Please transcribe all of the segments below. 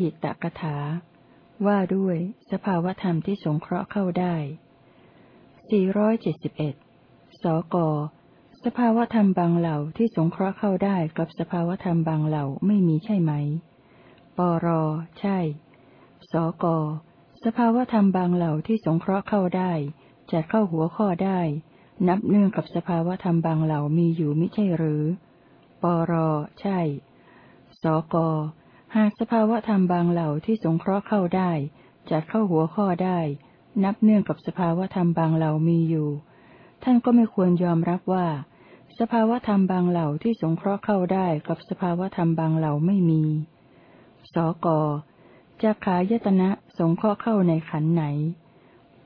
หิตกถา ว่าด้วยสภาวธรรมที่สงเคราะห์เข้าได้สี่ร้อยเจ็ดสิบเอ็ดสก สภาวธรรมบางเหล่าที่สงเคราะห์เข้าได้กับสภาวธรรมบางเหล่าไม่มีใช่ไหม ปร ใช่ สก สภาวธรรมบางเหล่าที่สงเคราะห์เข้าได้จัดเข้าหัวข้อได้ นับเนื่องกับสภาวธรรมบางเหล่ามีอยู่ไม่ใช่หรือ ปร ใช่ สก หากสภาวะธรรมบางเหล่าที่สงเคราะห์เข้าได้จัดเข้าหัวข้อได้ นับเนื่องกับสภาวะธรรมบางเหล่ามีอยู่ ท่านก็ไม่ควรยอมรับว่า สภาวะธรรมบางเหล่าที่สงเคราะห์เข้าได้กับสภาวะธรรมบางเหล่าไม่มี สกจักขายตนะสงเคราะห์เข้าในขันไหน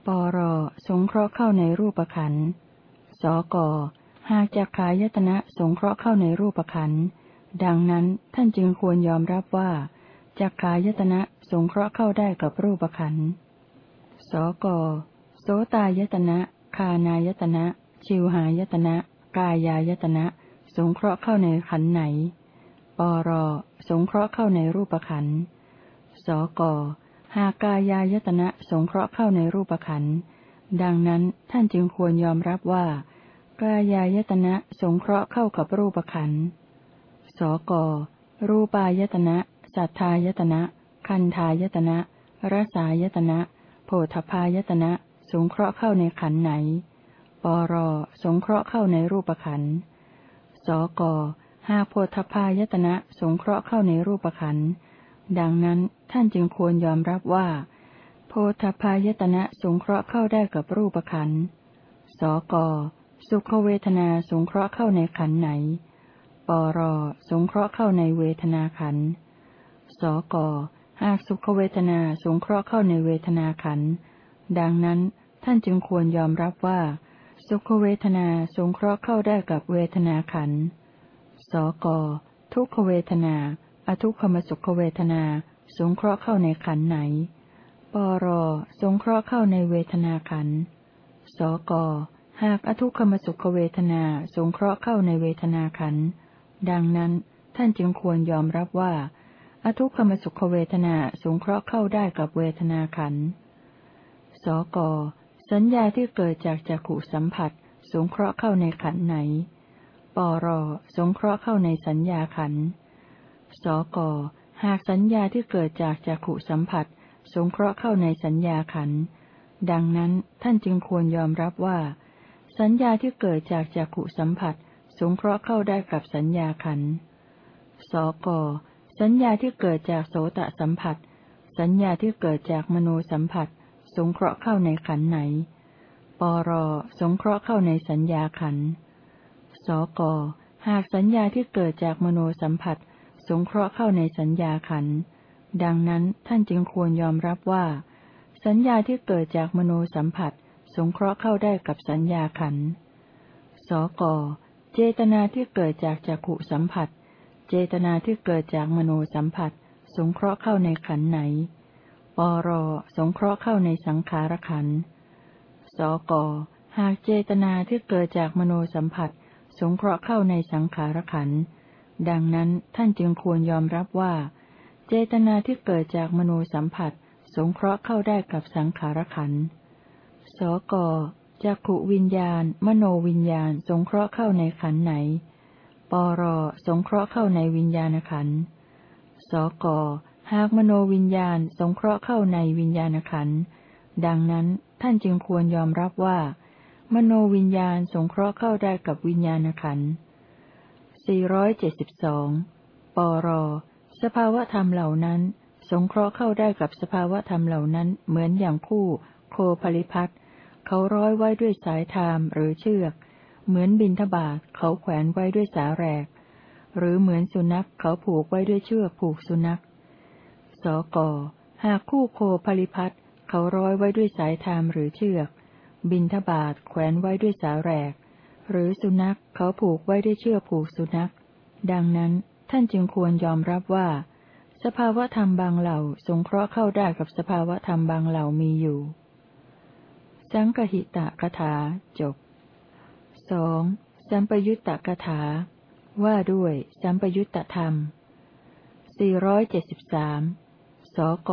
ปรสงเคราะห์เข้าในรูปขัน สกหากจักขายตนะสงเคราะห์เข้าในรูปขัน ดังนั้นท่านจึงควรยอมรับว่าจักขายตนะสงเคราะห์เข้าได้กับรูปขันสกโสตายตนะ คานายตนะ ชิวหายตนะ กายายตนะ สงเคราะห์เข้าในขันไหน ปร สงเคราะห์เข้าในรูปขันสก หากกายายตนะสงเคราะห์เข้าในรูปขันดังนั้นท่านจึงควรยอมรับว่า กายายตนะสงเคราะห์เข้ากับรูปขัน สก รูปายตนะสัทธายตนะ คันธายตนะรสายตนะ โพธพายตนะ สงเคราะห์เข้าในขันไหน ปร สงเคราะห์เข้าในรูปขัน สก หากโพธพายตนะ สงเคราะห์เข้าในรูปขัน ดังนั้นท่านจึงควรยอมรับว่า โพธพายตนะสงเคราะห์เข้าได้กับรูปขัน สก สุขเวทนาสงเคราะห์เข้าในขันไหน รสงเคราะห์เข้าในเวทนาขันสกหากสุขเวทนาสงเคราะห์เข้าในเวทนาขันดังนั้นท่านจึงควรยอมรับว่า สุขเวทนาสงเคราะห์เข้าได้กับเวทนาขันสกทุกขเวทนา อทุกขมสุขเวทนา สงเคราะห์เข้าในขันไหน ปรสงเคราะห์เข้าในเวทนาขันสกหากอทุกขมสุขเวทนา สงเคราะห์เข้าในเวทนาขัน ดังนั้นท่านจึงควรยอมรับว่า อทุกขมสุขเวทนาสงเคราะห์เข้าได้กับเวทนาขันสก สัญญาที่เกิดจากจักขุสัมผัส สงเคราะห์เข้าในขันไหน ปร สงเคราะห์เข้าในสัญญาขันสก หากสัญญาที่เกิดจากจักขุสัมผัส สงเคราะห์เข้าในสัญญาขัน ดังนั้นท่านจึงควรยอมรับว่า สัญญาที่เกิดจากจักขุสัมผัส สงเคราะห์เข้าได้กับสัญญาขันสกสัญญาที่เกิดจากโสตสัมผัส สัญญาที่เกิดจากมโนสัมผัส สงเคราะห์เข้าในขันไหน ปรสงเคราะห์เข้าในสัญญาขันสกหากสัญญาที่เกิดจากมโนสัมผัส สงเคราะห์เข้าในสัญญาขัน ดังนั้นท่านจึงควรยอมรับว่า สัญญาที่เกิดจากมโนสัมผัส สงเคราะห์เข้าได้กับสัญญาขันสก เจตนาที่เกิดจากจักขุสัมผัส เจตนาที่เกิดจากมโนสัมผัส สงเคราะห์เข้าในขันไหน ปรสงเคราะห์เข้าในสังขารขัน สก หากเจตนาที่เกิดจากมโนสัมผัส สงเคราะห์เข้าในสังขารขัน ดังนั้นท่านจึงควรยอมรับว่า เจตนาที่เกิดจากมโนสัมผัส สงเคราะห์เข้าได้กับสังขารขัน สก จักขุวิญญาณ มโนวิญญาณ สงเคราะห์เข้าในขันไหน ปรสงเคราะห์เข้าในวิญญาณขันสกหากมโนวิญญาณ สงเคราะห์เข้าในวิญญาณขันดังนั้นท่านจึงควรยอมรับว่า มโนวิญญาณสงเคราะห์เข้าได้กับวิญญาณขันธ์472 ปร สภาวธรรมเหล่านั้น สงเคราะห์เข้าได้กับสภาวธรรมเหล่านั้นเหมือนอย่างคู่โคผลิพัท เขาร้อยไว้ด้วยสายทามหรือเชือก เหมือนบินทบาทเขาแขวนไว้ด้วยสาแรก หรือเหมือนสุนัขเขาผูกไว้ด้วยเชือกผูกสุนัข สก หากคู่โคผลิพัทเขาร้อยไว้ด้วยสายทามหรือเชือก บินทบาทแขวนไว้ด้วยสาแรก หรือสุนัขเขาผูกไว้ด้วยเชือกผูกสุนัข ดังนั้นท่านจึงควรยอมรับว่า สภาวธรรมบางเหล่าสงเคราะห์เข้าได้กับสภาวธรรมบางเหล่ามีอยู่ สังกหิตะคถาจบสองสัมปยุตตกถา ว่าด้วยสัมปยุตตธรรม 473 สก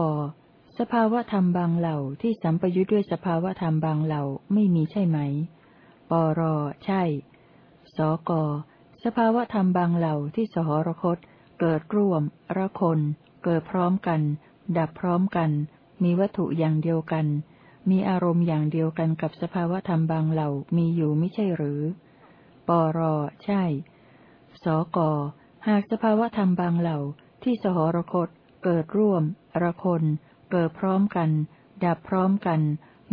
สภาวธรรมบางเหล่าที่สัมปยุตด้วยสภาวธรรมบางเหล่าไม่มีใช่ไหม ปร ใช่ สก สภาวธรรมบางเหล่าที่สหรคต เกิดร่วม ระคน เกิดพร้อมกัน ดับพร้อมกัน มีวัตถุอย่างเดียวกัน มีอารมณ์อย่างเดียวกันกับสภาวธรรมบางเหล่ามีอยู่ไม่ใช่หรือ ปรใช่ สก หากสภาวธรรมบางเหล่าที่สหรคต เกิดร่วม ระคน เกิดพร้อมกัน ดับพร้อมกัน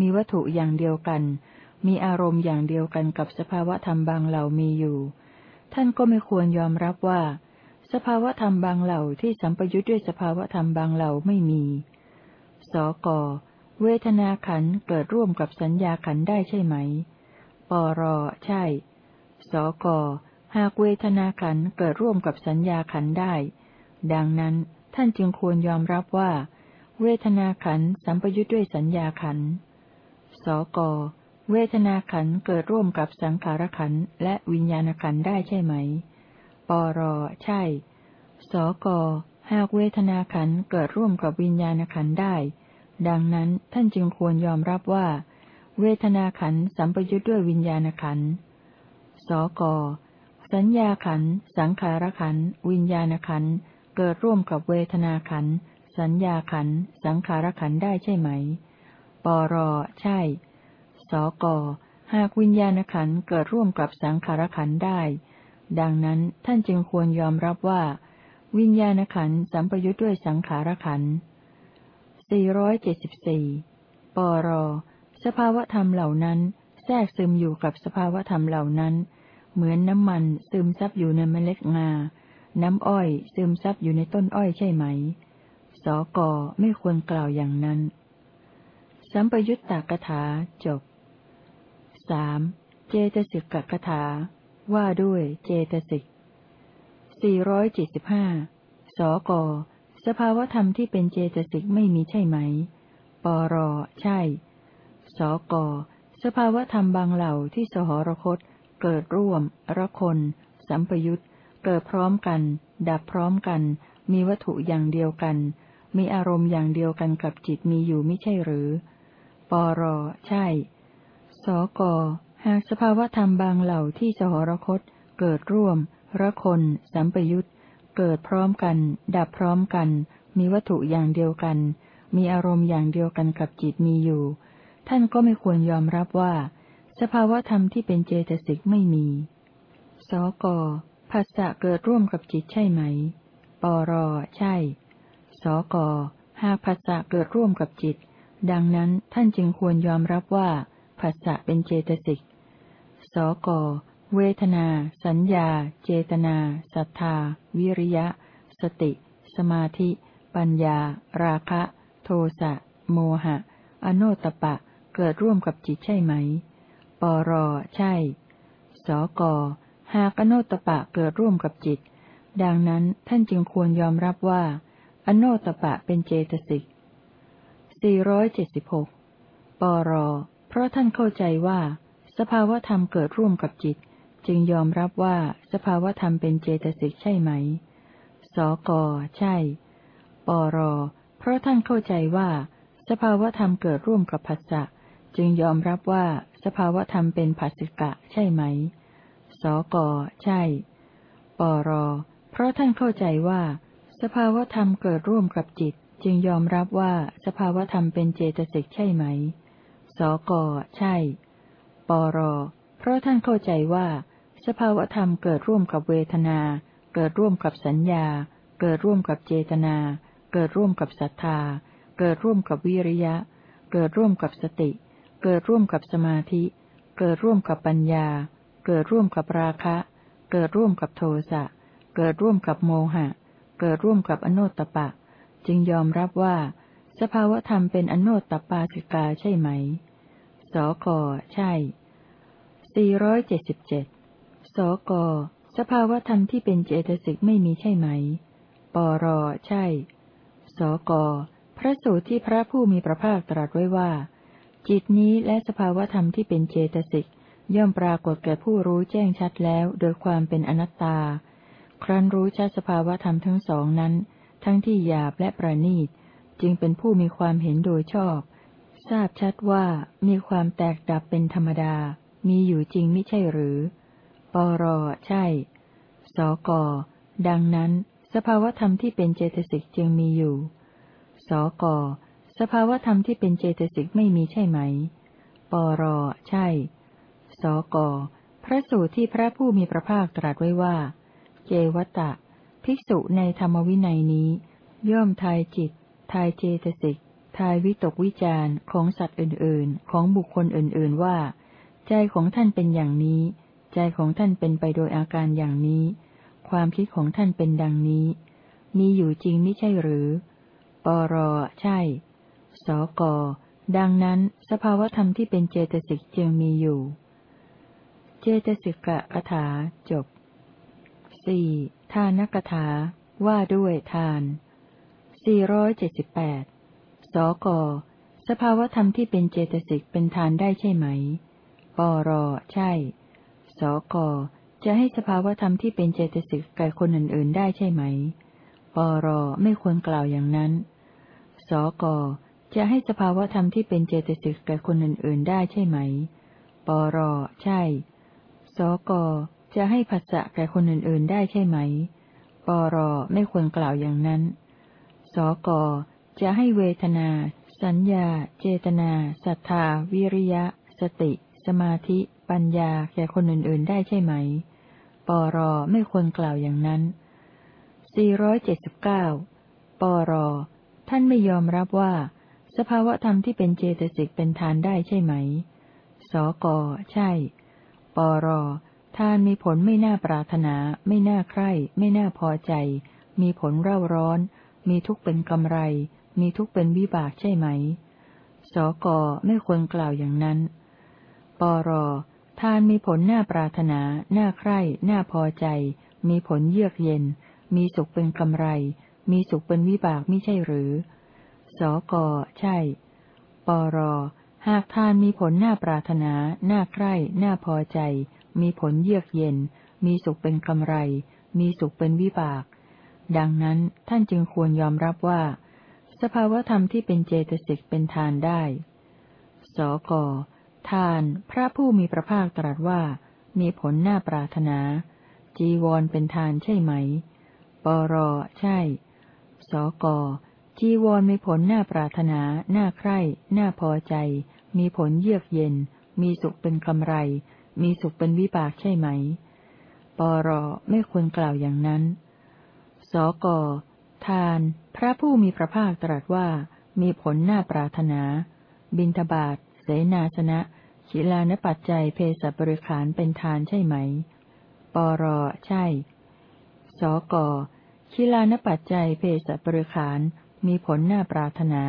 มีวัตถุอย่างเดียวกัน มีอารมณ์อย่างเดียวกันกับสภาวธรรมบางเหล่ามีอยู่ ท่านก็ไม่ควรยอมรับว่า สภาวธรรมบางเหล่าที่สัมปยุทธ์ด้วยสภาวธรรมบางเหล่าไม่มี สก เวทนาขันเกิดร่วมกับสัญญาขันได้ใช่ไหม ปรใช่ สกหากเวทนาขันเกิดร่วมกับสัญญาขันได้ ดังนั้นท่านจึงควรยอมรับว่า เวทนาขันสัมปยุทธ์ด้วยสัญญาขัน สก เวทนาขันเกิดร่วมกับสังขารขันและวิญญาณขันได้ใช่ไหม ปรใช่ สก หากเวทนาขันเกิดร่วมกับวิญญาณขันได้ ดังนั้นท่านจึงควรยอมรับว่า เวทนาขันสัมปยุทธ์ด้วยวิญญาณขัน สก สัญญาขัน สังขารขัน วิญญาณขัน เกิดร่วมกับเวทนาขัน สัญญาขัน สังขารขันได้ใช่ไหม ปร ใช่ สก หากวิญญาณขันธ์เกิดร่วมกับสังขารขันธ์ได้ ดังนั้นท่านจึงควรยอมรับว่า วิญญาณขันธ์สัมปยุตด้วยสังขารขันธ์ 474ปรสภาวธรรมเหล่านั้น แทรกซึมอยู่กับสภาวธรรมเหล่านั้น เหมือนน้ำมันซึมซับอยู่ในเมล็ดงา น้ำอ้อยซึมซับอยู่ในต้นอ้อยใช่ไหม สกไม่ควรกล่าวอย่างนั้น สัมปยุตตกถาจบสามเจตสิกกกถา ว่าด้วยเจตสิกสี่ร้อยเจ็ดสิบห้าสก สภาวธรรมที่เป็นเจตสิกไม่มีใช่ไหม ปรใช่ สกสภาวธรรมบางเหล่าที่สหรคต เกิดร่วม ระคน สัมปยุตเกิดพร้อมกัน ดับพร้อมกัน มีวัตถุอย่างเดียวกัน มีอารมณ์อย่างเดียวกันกับจิตมีอยู่ไม่ใช่หรือ ปรใช่ สกหากสภาวธรรมบางเหล่าที่สหรคต เกิดร่วม ระคน สัมปยุต เกิดพร้อมกัน ดับพร้อมกัน มีวัตถุอย่างเดียวกัน มีอารมณ์อย่างเดียวกันกับจิตมีอยู่ ท่านก็ไม่ควรยอมรับว่า สภาวะธรรมที่เป็นเจตสิกไม่มี สกภาษะเกิดร่วมกับจิตใช่ไหม ปร ใช่ สก หากภาษะเกิดร่วมกับจิต ดังนั้นท่านจึงควรยอมรับว่าภาษะเป็นเจตสิก สก เวทนา สัญญา เจตนาศรัทธา วิริยะ สติ สมาธิ ปัญญา ราคะ โทสะ โมหะ อโนตปะ เกิดร่วมกับจิตใช่ไหม ปรใช่ สก หากอโนตปะเกิดร่วมกับจิต ดังนั้นท่านจึงควรยอมรับว่า อโนตปะเป็นเจตสิก 476 ปร เพราะท่านเข้าใจว่า สภาวธรรมเกิดร่วมกับจิต จึงยอมรับว่าสภาวธรรมเป็นเจตสิกใช่ไหม สก ใช่ ปร เพราะท่านเข้าใจว่า สภาวธรรมเกิดร่วมกับผัสสะจึงยอมรับว่าสภาวธรรมเป็นผัสสิกะใช่ไหม สก ใช่ ปร เพราะท่านเข้าใจว่า สภาวธรรมเกิดร่วมกับจิต จึงยอมรับว่าสภาวธรรมเป็นเจตสิกใช่ไหม สก ใช่ ปร เพราะท่านเข้าใจว่า สภาวธรรมเกิดร่วมกับเวทนา เกิดร่วมกับสัญญา เกิดร่วมกับเจตนา เกิดร่วมกับศรัทธา เกิดร่วมกับวิริยะ เกิดร่วมกับสติ เกิดร่วมกับสมาธิ เกิดร่วมกับปัญญา เกิดร่วมกับราคะ เกิดร่วมกับโทสะ เกิดร่วมกับโมหะ เกิดร่วมกับอโนตตปะ จึงยอมรับว่า สภาวธรรมเป็นอโนตตปาสิกาใช่ไหม สก ใช่ 477 สก สภาวธรรมที่เป็นเจตสิกไม่มีใช่ไหม ปร ใช่ สก พระสูตรที่พระผู้มีพระภาคตรัสไว้ว่า จิตนี้และสภาวธรรมที่เป็นเจตสิกย่อมปรากฏแก่ผู้รู้แจ้งชัดแล้ว โดยความเป็นอนัตตา ครั้นรู้ชัดสภาวธรรมทั้งสองนั้น ทั้งที่หยาบและประณีต จึงเป็นผู้มีความเห็นโดยชอบ ทราบชัดว่ามีความแตกดับเป็นธรรมดา มีอยู่จริงไม่ใช่หรือ ปรใช่ สก ดังนั้น สภาวธรรมที่เป็นเจตสิกจึงมีอยู่ สก สภาวธรรมที่เป็นเจตสิกไม่มีใช่ไหม ปรใช่ สก พระสูตรที่พระผู้มีพระภาคตรัสไว้ว่า เจวตะ ภิกษุในธรรมวินัยนี้ ย่อมทายจิต ทายเจตสิก ทายวิตกวิจารของสัตว์อื่นๆ ของบุคคลอื่นๆว่า ใจของท่านเป็นอย่างนี้ ใจของท่านเป็นไปโดยอาการอย่างนี้ ความคิดของท่านเป็นดังนี้ มีอยู่จริงไม่ใช่หรือ ปรใช่ สก ดังนั้น สภาวธรรมที่เป็นเจตสิกจึงมีอยู่ เจตสิกะคถาจบสี่ทานกถา ว่าด้วยทานสี่ร้อยเจ็ดสิบแปดสก สภาวธรรมที่เป็นเจตสิกเป็นทานได้ใช่ไหม ปร ใช่ สก จะให้สภาวธรรมที่เป็นเจตสิกแก่คนอื่น ๆ ได้ใช่ไหม ปรไม่ควรกล่าวอย่างนั้น สก จะให้สภาวธรรมที่เป็นเจตสิกแก่คนอื่น ๆ ได้ใช่ไหม ปรใช่ สก จะให้ผัสสะแก่คนอื่น ๆ ได้ใช่ไหม ปรไม่ควรกล่าวอย่างนั้น สก จะให้เวทนา สัญญา เจตนา ศรัทธา วิริยะ สติ สมาธิ ปัญญาแก่คนอื่นๆได้ใช่ไหม ปรไม่ควรกล่าวอย่างนั้น 479 ปร ท่านไม่ยอมรับว่า สภาวะธรรมที่เป็นเจตสิกเป็นทานได้ใช่ไหม สก ใช่ ปร ทานมีผลไม่น่าปรารถนา ไม่น่าใคร่ ไม่น่าพอใจ มีผลเร่าร้อน มีทุกข์เป็นกำไร มีทุกข์เป็นวิบากใช่ไหม สก ไม่ควรกล่าวอย่างนั้น ปร ทานมีผลน่าปรารถนา น่าใคร่ น่าพอใจ มีผลเยือกเย็น มีสุขเป็นกำไร มีสุขเป็นวิบากไม่ใช่หรือ สก ใช่ ปร หากทานมีผลน่าปรารถนา น่าใคร่ น่าพอใจ มีผลเยือกเย็น มีสุขเป็นกำไร มีสุขเป็นวิบาก ดังนั้นท่านจึงควรยอมรับว่า สภาวธรรมที่เป็นเจตสิกเป็นทานได้ สก ทาน พระผู้มีพระภาคตรัสว่า มีผลน่าปรารถนา จีวรเป็นทานใช่ไหม ปรใช่ สกจีวรมีผลน่าปรารถนา น่าใคร่ น่าพอใจ มีผลเยือกเย็น มีสุขเป็นกำไร มีสุขเป็นวิบากใช่ไหม ปรไม่ควรกล่าวอย่างนั้น สกทาน พระผู้มีพระภาคตรัสว่า มีผลน่าปรารถนา บินทบาทเสนาสนะ ชิลานปัจจัยเพศบริขารเป็นทานใช่ไหม ปรใช่ สกชิลานปัจจัยเพศบริขารมีผลน่าปรารถนา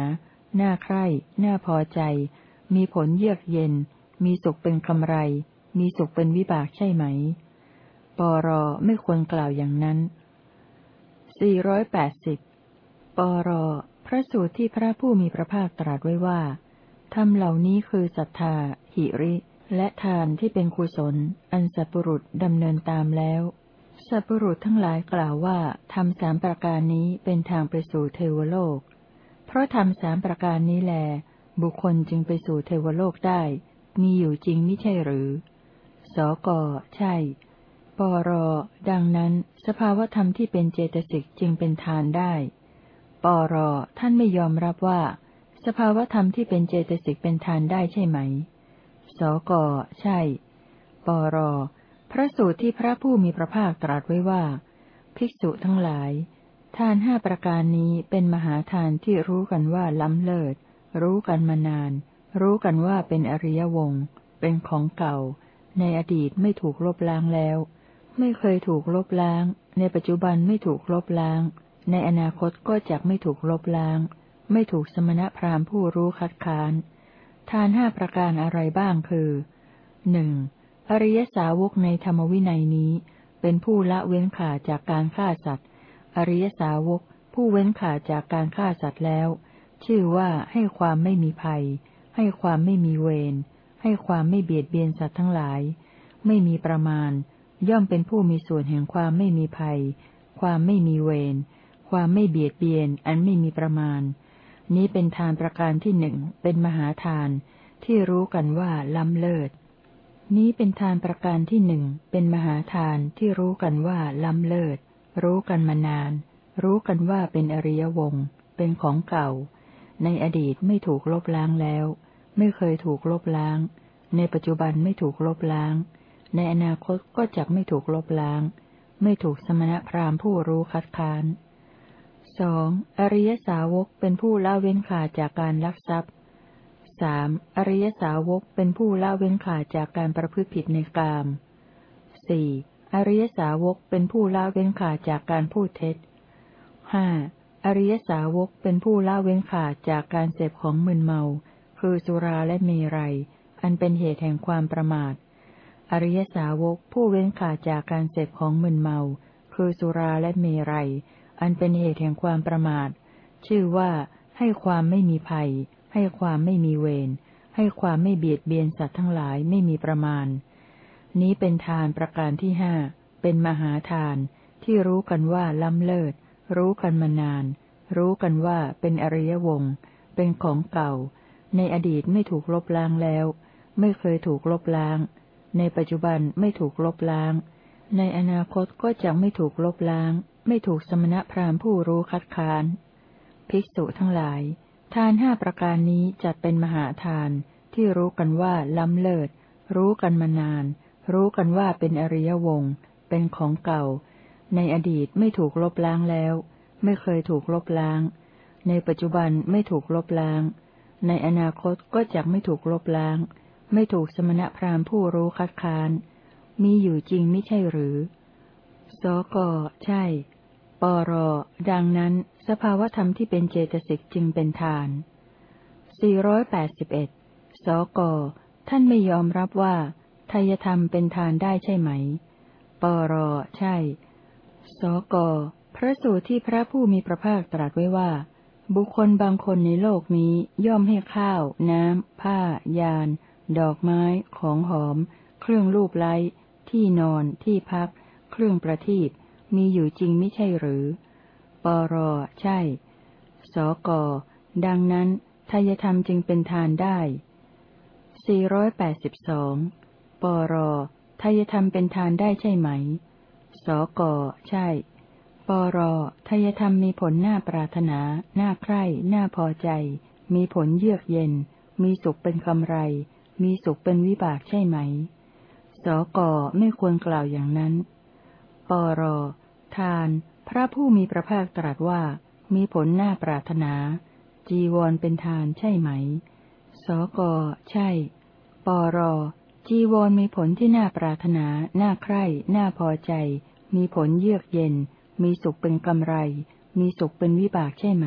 น่าใคร่ น่าพอใจ มีผลเยือกเย็น มีสุขเป็นกำไร มีสุขเป็นวิบากใช่ไหม ปรไม่ควรกล่าวอย่างนั้น 480 ปรพระสูตรที่พระผู้มีพระภาคตรัสไว้ว่า ธรรมเหล่านี้คือศรัทธา หิริ และทานที่เป็นกุศล อันสัพรุษดำเนินตามแล้ว สัพรุษทั้งหลายกล่าวว่าทำสามประการนี้เป็นทางไปสู่เทวโลก เพราะทำสามประการนี้แล บุคคลจึงไปสู่เทวโลกได้ มีอยู่จริงไม่ใช่หรือ สก ใช่ ปร ดังนั้น สภาวธรรมที่เป็นเจตสิกจึงเป็นทานได้ ปร ท่านไม่ยอมรับว่า สภาวธรรมที่เป็นเจตสิกเป็นทานได้ใช่ไหม สก ใช่ ปร พระสูตรที่พระผู้มีพระภาคตรัสไว้ว่า ภิกษุทั้งหลาย ทานห้าประการนี้เป็นมหาทานที่รู้กันว่าล้ำเลิศ รู้กันมานาน รู้กันว่าเป็นอริยวง เป็นของเก่า ในอดีตไม่ถูกลบล้างแล้ว ไม่เคยถูกลบล้าง ในปัจจุบันไม่ถูกลบล้าง ในอนาคตก็จะไม่ถูกลบล้าง ไม่ถูกสมณพราหมณ์ผู้รู้คัดค้าน ทานห้าประการอะไรบ้างคือหนึ่งอริยสาวกในธรรมวินัยนี้ เป็นผู้ละเว้นขาจากการฆ่าสัตว์ อริยสาวก ผู้เว้นขาจากการฆ่าสัตว์แล้ว ชื่อว่าให้ความไม่มีภัย ให้ความไม่มีเวร ให้ความไม่เบียดเบียนสัตว์ทั้งหลาย ไม่มีประมาณ ย่อมเป็นผู้มีส่วนแห่งความไม่มีภัย ความไม่มีเวร ความไม่เบียดเบียนอันไม่มีประมาณ นี้เป็นทานประการที่หนึ่งเป็นมหาทาน ที่รู้กันว่าล้ำเลิศ นี้เป็นทานประการที่หนึ่งเป็นมหาทานที่รู้กันว่าล้ำเลิศ รู้กันมานาน รู้กันว่าเป็นอริยวงเป็นของเก่า ในอดีตไม่ถูกลบล้างแล้ว ไม่เคยถูกลบล้าง ในปัจจุบันไม่ถูกลบล้าง ในอนาคตก็จะไม่ถูกลบล้าง ไม่ถูกสมณพราหมณ์ผู้รู้คัดค้าน สองอริยสาวกเป็นผู้ละเว้นขาดจากการลักทรัพย์สามอริยสาวกเป็นผู้ละเว้นขาดจากการประพฤติผิดในกามสี่อริยสาวกเป็นผู้ละเว้นขาดจากการพูดเท็จห้าอริยสาวกเป็นผู้ละเว้นขาดจากการเสพของมึนเมา คือสุราและเมรัย อันเป็นเหตุแห่งความประมาท อริยสาวกผู้เว้นขาดจากการเสพของมึนเมา คือสุราและเมรัย อันเป็นเหตุแห่งความประมาท ชื่อว่าให้ความไม่มีภัย ให้ความไม่มีเวร ให้ความไม่เบียดเบียนสัตว์ทั้งหลายไม่มีประมาณ นี้เป็นทานประการที่ห้า เป็นมหาทาน ที่รู้กันว่าล้ำเลิศ รู้กันมานาน รู้กันว่าเป็นอริยวง เป็นของเก่า ในอดีตไม่ถูกลบล้างแล้ว ไม่เคยถูกลบล้าง ในปัจจุบันไม่ถูกลบล้าง ในอนาคตก็จะไม่ถูกลบล้าง ไม่ถูกสมณพราหมณ์ผู้รู้คัดค้าน ภิกษุทั้งหลาย ทานห้าประการนี้จัดเป็นมหาทาน ที่รู้กันว่าล้ำเลิศ รู้กันมานาน รู้กันว่าเป็นอริยวงศ์เป็นของเก่า ในอดีตไม่ถูกลบล้างแล้ว ไม่เคยถูกลบล้าง ในปัจจุบันไม่ถูกลบล้าง ในอนาคตก็จะไม่ถูกลบล้าง ไม่ถูกสมณพราหมณ์ผู้รู้คัดค้าน มีอยู่จริงไม่ใช่หรือสกใช่ ปร ดังนั้น สภาวธรรมที่เป็นเจตสิกจึงเป็นทาน 481 สก ท่านไม่ยอมรับว่าทายธรรมเป็นทานได้ใช่ไหม ปร ใช่ สก พระสูตรที่พระผู้มีพระภาคตรัสไว้ว่า บุคคลบางคนในโลกนี้ย่อมให้ข้าว น้ำ ผ้า ยาน ดอกไม้ ของหอม เครื่องรูปไล้ ที่นอน ที่พัก เครื่องประทีป มีอยู่จริงไม่ใช่หรือ ปรใช่ สก ดังนั้นทายธรรมจึงเป็นทานได้ 482 ปรทายธรรมเป็นทานได้ใช่ไหม สก ใช่ ปรทายธรรมมีผลน่าปรารถนาน่าใคร่น่าพอใจ มีผลเยือกเย็น มีสุขเป็นกำไร มีสุขเป็นวิบากใช่ไหม สก ไม่ควรกล่าวอย่างนั้น ปรทาน พระผู้มีพระภาคตรัสว่า มีผลน่าปรารถนา จีวรเป็นทานใช่ไหม สก ใช่ ปร จีวรมีผลที่น่าปรารถนา น่าใคร่ น่าพอใจ มีผลเยือกเย็น มีสุขเป็นกำไร มีสุขเป็นวิบากใช่ไหม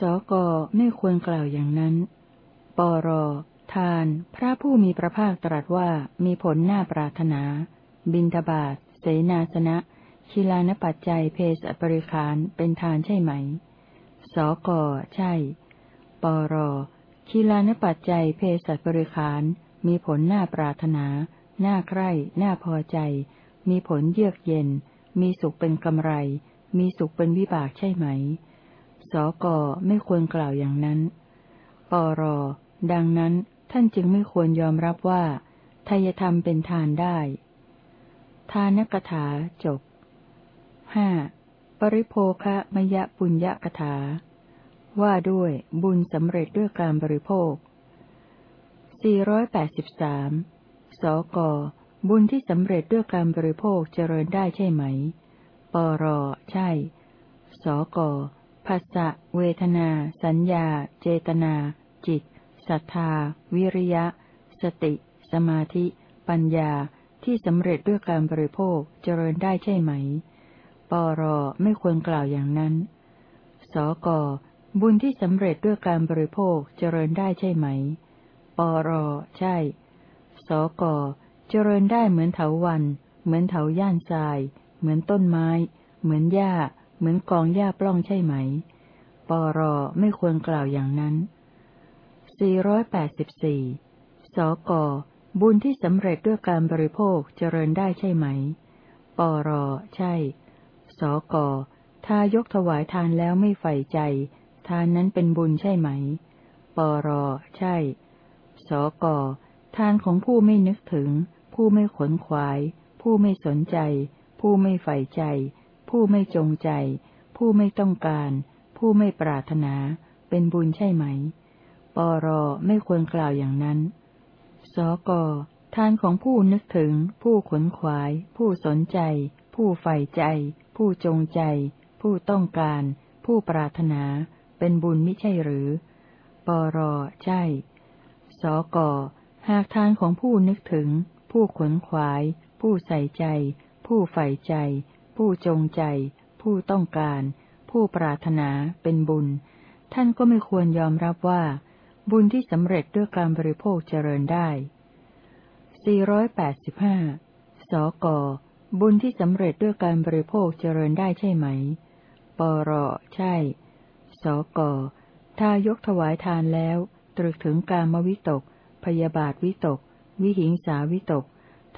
สก ไม่ควรกล่าวอย่างนั้น ปร ทาน พระผู้มีพระภาคตรัสว่า มีผลน่าปรารถนา บินทบาท เสนาสนะคิลานปัจจัยเพศบริขารเป็นทานใช่ไหม สกใช่ ปรคิลานปัจจัยเพศบริขารมีผลน่าปรารถนา น่าใคร่ น่าพอใจ มีผลเยือกเย็น มีสุขเป็นกำไร มีสุขเป็นวิบากใช่ไหม สกไม่ควรกล่าวอย่างนั้น ปรดังนั้นท่านจึงไม่ควรยอมรับว่าทายธรรมเป็นทานได้ ทานกถาจบห้าปริโภคะมยะปุญญกถา ว่าด้วยบุญสำเร็จด้วยการบริโภค 483 สก บุญที่สำเร็จด้วยการบริโภคเจริญได้ใช่ไหม ปร ใช่ สก ภาษะเวทนา สัญญา เจตนา จิต ศรัทธา วิริยะ สติ สมาธิ ปัญญา ที่สำเร็จด้วยการบริโภคเจริญได้ใช่ไหม ปรไม่ควรกล่าวอย่างนั้น สกบุญที่สำเร็จด้วยการบริโภคเจริญได้ใช่ไหม ปรใช่ สกเจริญได้เหมือนเถาวัน เหมือนเถาย่านทราย เหมือนต้นไม้ เหมือนหญ้า เหมือนกองหญ้าปล้องใช่ไหม ปรไม่ควรกล่าวอย่างนั้น 484 สก บุญที่สำเร็จด้วยการบริโภคเจริญได้ใช่ไหม ปรใช่ สกทายกถวายทานแล้วไม่ใฝ่ใจ ทานนั้นเป็นบุญใช่ไหม ปรใช่ สกทานของผู้ไม่นึกถึง ผู้ไม่ขนขวาย ผู้ไม่สนใจ ผู้ไม่ใฝ่ใจ ผู้ไม่จงใจ ผู้ไม่ต้องการ ผู้ไม่ปรารถนา เป็นบุญใช่ไหม ปรไม่ควรกล่าวอย่างนั้น สก ทานของผู้นึกถึง ผู้ขนขวาย ผู้สนใจ ผู้ใฝ่ใจ ผู้จงใจ ผู้ต้องการ ผู้ปรารถนา เป็นบุญไม่ใช่หรือ ปรใช่ สก หากทานของผู้นึกถึง ผู้ขนขวาย ผู้ใส่ใจ ผู้ใฝ่ใจ ผู้จงใจ ผู้ต้องการ ผู้ปรารถนาเป็นบุญ ท่านก็ไม่ควรยอมรับว่า บุญที่สำเร็จด้วยการบริโภคเจริญได้ 485 สก บุญที่สำเร็จด้วยการบริโภคเจริญได้ใช่ไหม ปร ใช่ สกถ้ายกถวายทานแล้ว ตรึกถึงการมวิตก พยาบาทวิตก วิหิงสาวิตก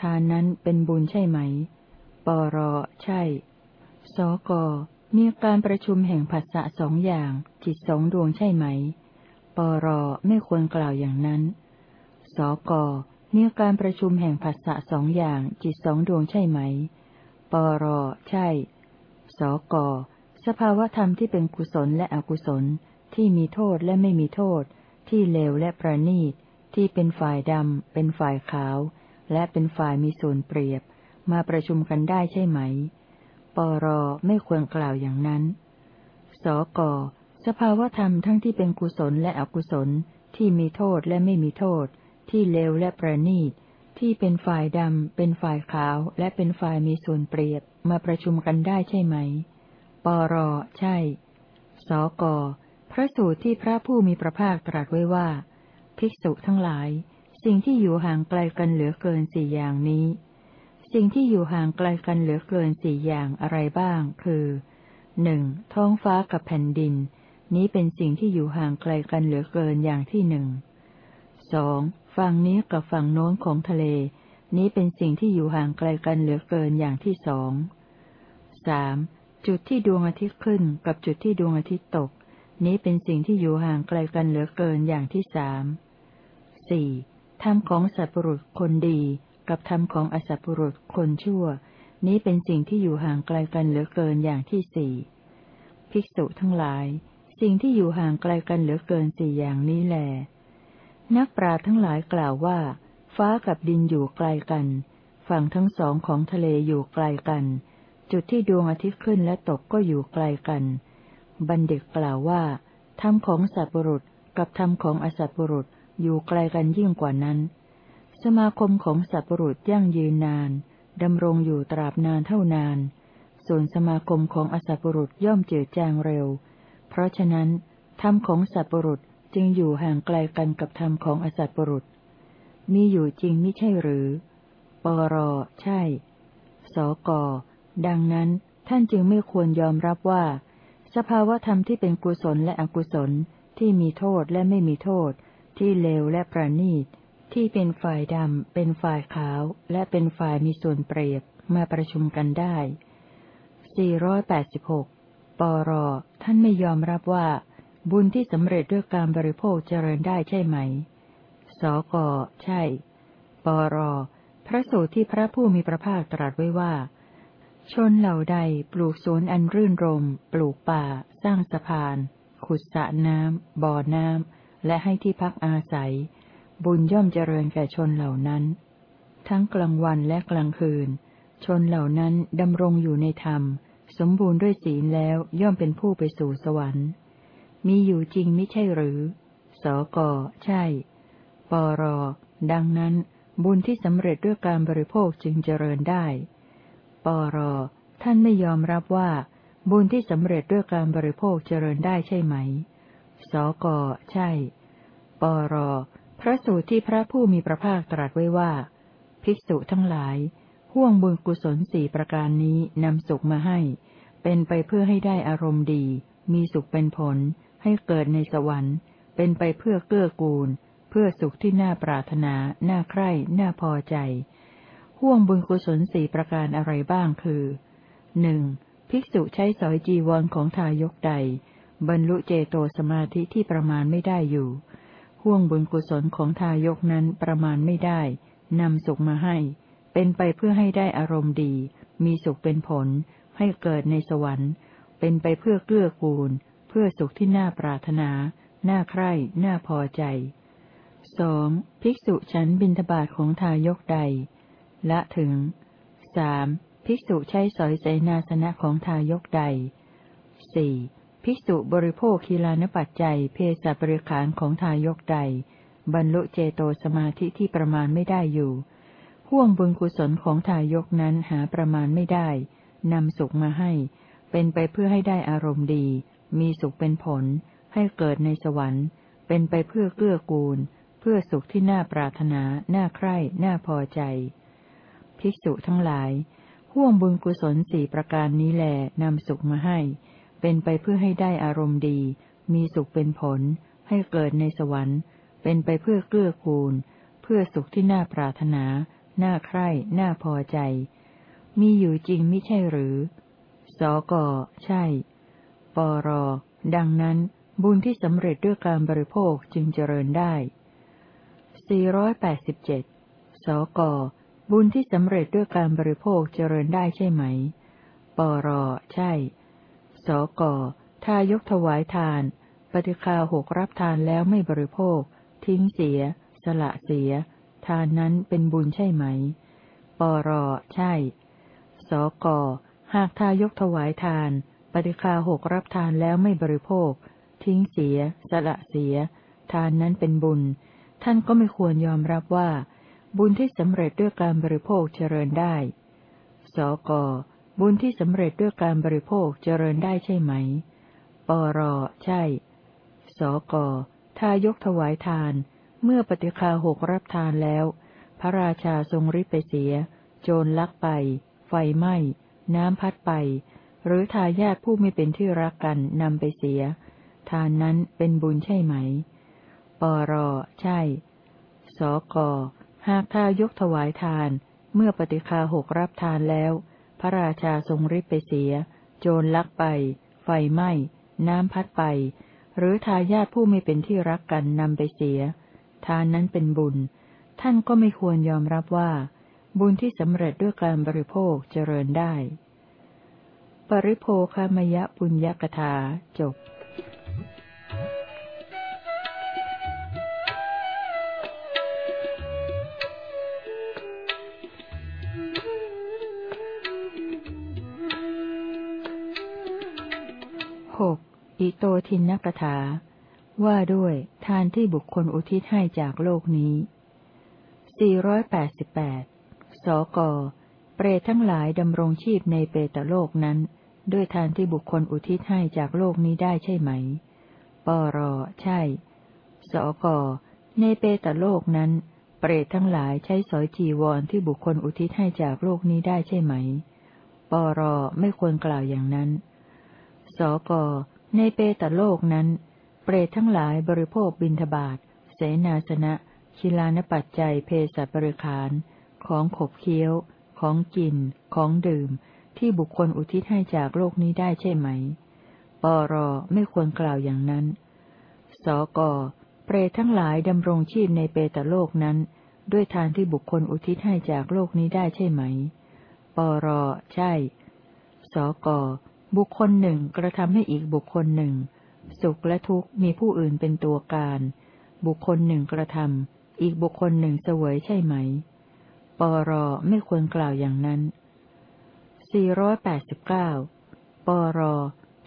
ทานนั้นเป็นบุญใช่ไหม ปร ใช่ สก มีการประชุมแห่งผัสสะสองอย่าง จิตสองดวงใช่ไหม ปรไม่ควรกล่าวอย่างนั้น สกมีการประชุมแห่งผัสสะสองอย่างจิตสองดวงใช่ไหม ปรใช่ สกสภาวธรรมที่เป็นกุศลและอกุศล ที่มีโทษและไม่มีโทษ ที่เลวและประณีต ที่เป็นฝ่ายดำ เป็นฝ่ายขาว และเป็นฝ่ายมีส่วนเปรียบ มาประชุมกันได้ใช่ไหม ปรไม่ควรกล่าวอย่างนั้น สก สภาวธรรมทั้งที่เป็นกุศลและอกุศล ที่มีโทษและไม่มีโทษ ที่เลวและประณีต ที่เป็นฝ่ายดำ เป็นฝ่ายขาว และเป็นฝ่ายมีส่วนเปรียบ มาประชุมกันได้ใช่ไหม ปร ใช่ สก พระสูตรที่พระผู้มีพระภาคตรัสไว้ว่า ภิกษุทั้งหลาย สิ่งที่อยู่ห่างไกลกันเหลือเกินสี่อย่างนี้ สิ่งที่อยู่ห่างไกลกันเหลือเกินสี่อย่างอะไรบ้าง คือหนึ่งท้องฟ้ากับแผ่นดิน นี้เป็นสิ่งที่อยู่ห่างไกลกันเหลือเกินอย่างที่หนึ่งสองฝั่งนี้กับฝั่งโน้นของทะเล นี้เป็นสิ่งที่อยู่ห่างไกลกันเหลือเกินอย่างที่สองสามจุดที่ดวงอาทิตย์ขึ้นกับจุดที่ดวงอาทิตย์ตก นี้เป็นสิ่งที่อยู่ห่างไกลกันเหลือเกินอย่างที่สามสี่ธรรมของสัตว์ปรุษคนดี กับธรรมของอสัตว์ปรุษคนชั่ว นี้เป็นสิ่งที่อยู่ห่างไกลกันเหลือเกินอย่างที่สี่ภิกษุทั้งหลาย สิ่งที่อยู่ห่างไกลกันเหลือเกินสี่อย่างนี้แหลนักปราชญ์ทั้งหลายกล่าวว่า ฟ้ากับดินอยู่ไกลกัน ฝั่งทั้งสองของทะเลอยู่ไกลกัน จุดที่ดวงอาทิตย์ขึ้นและตกก็อยู่ไกลกัน บัณฑิตกล่าวว่าธรรมของสัตว์ปรุษกับธรรมของอสัตว์ปรุษอยู่ไกลกันยิ่งกว่านั้น สมาคมของสัตว์ปรุษยั่งยืนนานดำรงอยู่ตราบนานเท่านาน ส่วนสมาคมของอสัตว์ปรุษย่อมเจือจางเร็ว เพราะฉะนั้นธรรมของสัตว์ปรุษจึงอยู่ห่างไกลกันกับธรรมของอสัตว์ปรุษ มีอยู่จริงไม่ใช่หรือ ปรใช่ สก ดังนั้นท่านจึงไม่ควรยอมรับว่า สภาวธรรมที่เป็นกุศลและอกุศลที่มีโทษและไม่มีโทษ ที่เลวและประณีต ที่เป็นฝ่ายดำ เป็นฝ่ายขาว และเป็นฝ่ายมีส่วนเปรียบมาประชุมกันได้ 486 ปรท่านไม่ยอมรับว่า บุญที่สำเร็จด้วยการบริโภคเจริญได้ใช่ไหม สกใช่ ปรพระสูตรที่พระผู้มีพระภาคตรัสไว้ว่า ชนเหล่าใดปลูกสวนอันรื่นรม ปลูกป่า สร้างสะพาน ขุดสระน้ำบ่อน้ำ และให้ที่พักอาศัย บุญย่อมเจริญแก่ชนเหล่านั้น ทั้งกลางวันและกลางคืน ชนเหล่านั้นดำรงอยู่ในธรรม สมบูรณ์ด้วยศีลแล้วย่อมเป็นผู้ไปสู่สวรรค์ มีอยู่จริงไม่ใช่หรือ สก ใช่ ปร ดังนั้น บุญที่สำเร็จด้วยการบริโภคจึงเจริญได้ ปร ท่านไม่ยอมรับว่า บุญที่สำเร็จด้วยการบริโภคเจริญได้ใช่ไหม สก ใช่ ปร พระสูตรที่พระผู้มีพระภาคตรัสไว้ว่า ภิกษุทั้งหลาย ห่วงบุญกุศลสี่ประการนี้นำสุขมาให้ เป็นไปเพื่อให้ได้อารมณ์ดี มีสุขเป็นผล ให้เกิดในสวรรค์ เป็นไปเพื่อเกื้อกูล เพื่อสุขที่น่าปรารถนา น่าใคร่ น่าพอใจ ห่วงบุญกุศลสี่ประการอะไรบ้างคือหนึ่งภิกษุใช้สอยจีวรของทายกใด บรรลุเจโตสมาธิที่ประมาณไม่ได้อยู่ ห่วงบุญกุศลของทายกนั้นประมาณไม่ได้ นำสุขมาให้ เป็นไปเพื่อให้ได้อารมณ์ดี มีสุขเป็นผล ให้เกิดในสวรรค์ เป็นไปเพื่อเกื้อกูล เพื่อสุขที่น่าปรารถนา น่าใคร่ น่าพอใจสองภิกษุฉันบินทบาทของทายกใด ละถึงสามภิกษุใช้สอยเสนาสนะของทายกใดสี่ภิกษุบริโภคคีลานปัจจัยเพศบริขารของทายกใด บรรลุเจโตสมาธิที่ประมาณไม่ได้อยู่ ห่วงบุญกุศลของทายกนั้นหาประมาณไม่ได้ นำสุขมาให้ เป็นไปเพื่อให้ได้อารมณ์ดี มีสุขเป็นผล ให้เกิดในสวรรค์ เป็นไปเพื่อเกื้อกูล เพื่อสุขที่น่าปรารถนา น่าใคร่ น่าพอใจ ภิกษุทั้งหลายห่วงบุญกุศลสี่ประการนี้แหลนำสุขมาให้ เป็นไปเพื่อให้ได้อารมณ์ดี มีสุขเป็นผล ให้เกิดในสวรรค์ เป็นไปเพื่อเกื้อกูล เพื่อสุขที่น่าปรารถนา น่าใคร่ น่าพอใจ มีอยู่จริงไม่ใช่หรือ สก ใช่ ปร ดังนั้น บุญที่สำเร็จด้วยการบริโภคจึงเจริญได้ 487 สก บุญที่สำเร็จด้วยการบริโภคเจริญได้ใช่ไหม ปร ใช่ สกถ้ายกถวายทาน ปฏิคาหกรับทานแล้วไม่บริโภค ทิ้งเสีย สละเสีย ทานนั้นเป็นบุญใช่ไหม ปรใช่ สก หากทายกถวายทาน ปฏิคาหกรับทานแล้วไม่บริโภค ทิ้งเสีย สละเสีย ทานนั้นเป็นบุญ ท่านก็ไม่ควรยอมรับว่า บุญที่สำเร็จด้วยการบริโภคเจริญได้ สก บุญที่สำเร็จด้วยการบริโภคเจริญได้ใช่ไหม ปรใช่ สกถ้ายกถวายทาน เมื่อปฏิคาหกรับทานแล้ว พระราชาทรงริบไปเสีย โจรลักไป ไฟไหม้ น้ำพัดไป หรือทายาทผู้ไม่เป็นที่รักกันนำไปเสีย ทานนั้นเป็นบุญใช่ไหม ปรใช่ สกหากทายกถวายทาน เมื่อปฏิคาหกรับทานแล้ว พระราชาทรงริบไปเสีย โจรลักไป ไฟไหม้ น้ำพัดไป หรือทายาทผู้ไม่เป็นที่รักกันนำไปเสีย ทานนั้นเป็นบุญ ท่านก็ไม่ควรยอมรับว่า บุญที่สำเร็จด้วยการบริโภคเจริญได้ ปริโภคามยะปุญญกถาจบหกอิโตทินกถา ว่าด้วย ทานที่บุคคลอุทิศให้จากโลกนี้ 488 สก เปรตทั้งหลายดำรงชีพในเปตโลกนั้น ด้วยทานที่บุคคลอุทิศให้จากโลกนี้ได้ใช่ไหม ปร ใช่ สก ในเปตโลกนั้น เปรตทั้งหลายใช้สอยจีวรที่บุคคลอุทิศให้จากโลกนี้ได้ใช่ไหม ปร ไม่ควรกล่าวอย่างนั้น สก ในเปตโลกนั้น เปรตทั้งหลายบริโภคบินทบาทเสนาสนะชิลานปัจจัยเพศบริขาร ของขบเคี้ยว ของกิน ของดื่ม ที่บุคคลอุทิศให้จากโลกนี้ได้ใช่ไหม ปรไม่ควรกล่าวอย่างนั้น สกเปรตทั้งหลายดำรงชีพในเปตโลกนั้น ด้วยทานที่บุคคลอุทิศให้จากโลกนี้ได้ใช่ไหม ปรใช่ สกบุคคลหนึ่งกระทำให้อีกบุคคลหนึ่ง สุขและทุกข์มีผู้อื่นเป็นตัวการ บุคคลหนึ่งกระทำอีกบุคคลหนึ่งเสวยใช่ไหม ปรไม่ควรกล่าวอย่างนั้น 489 ปร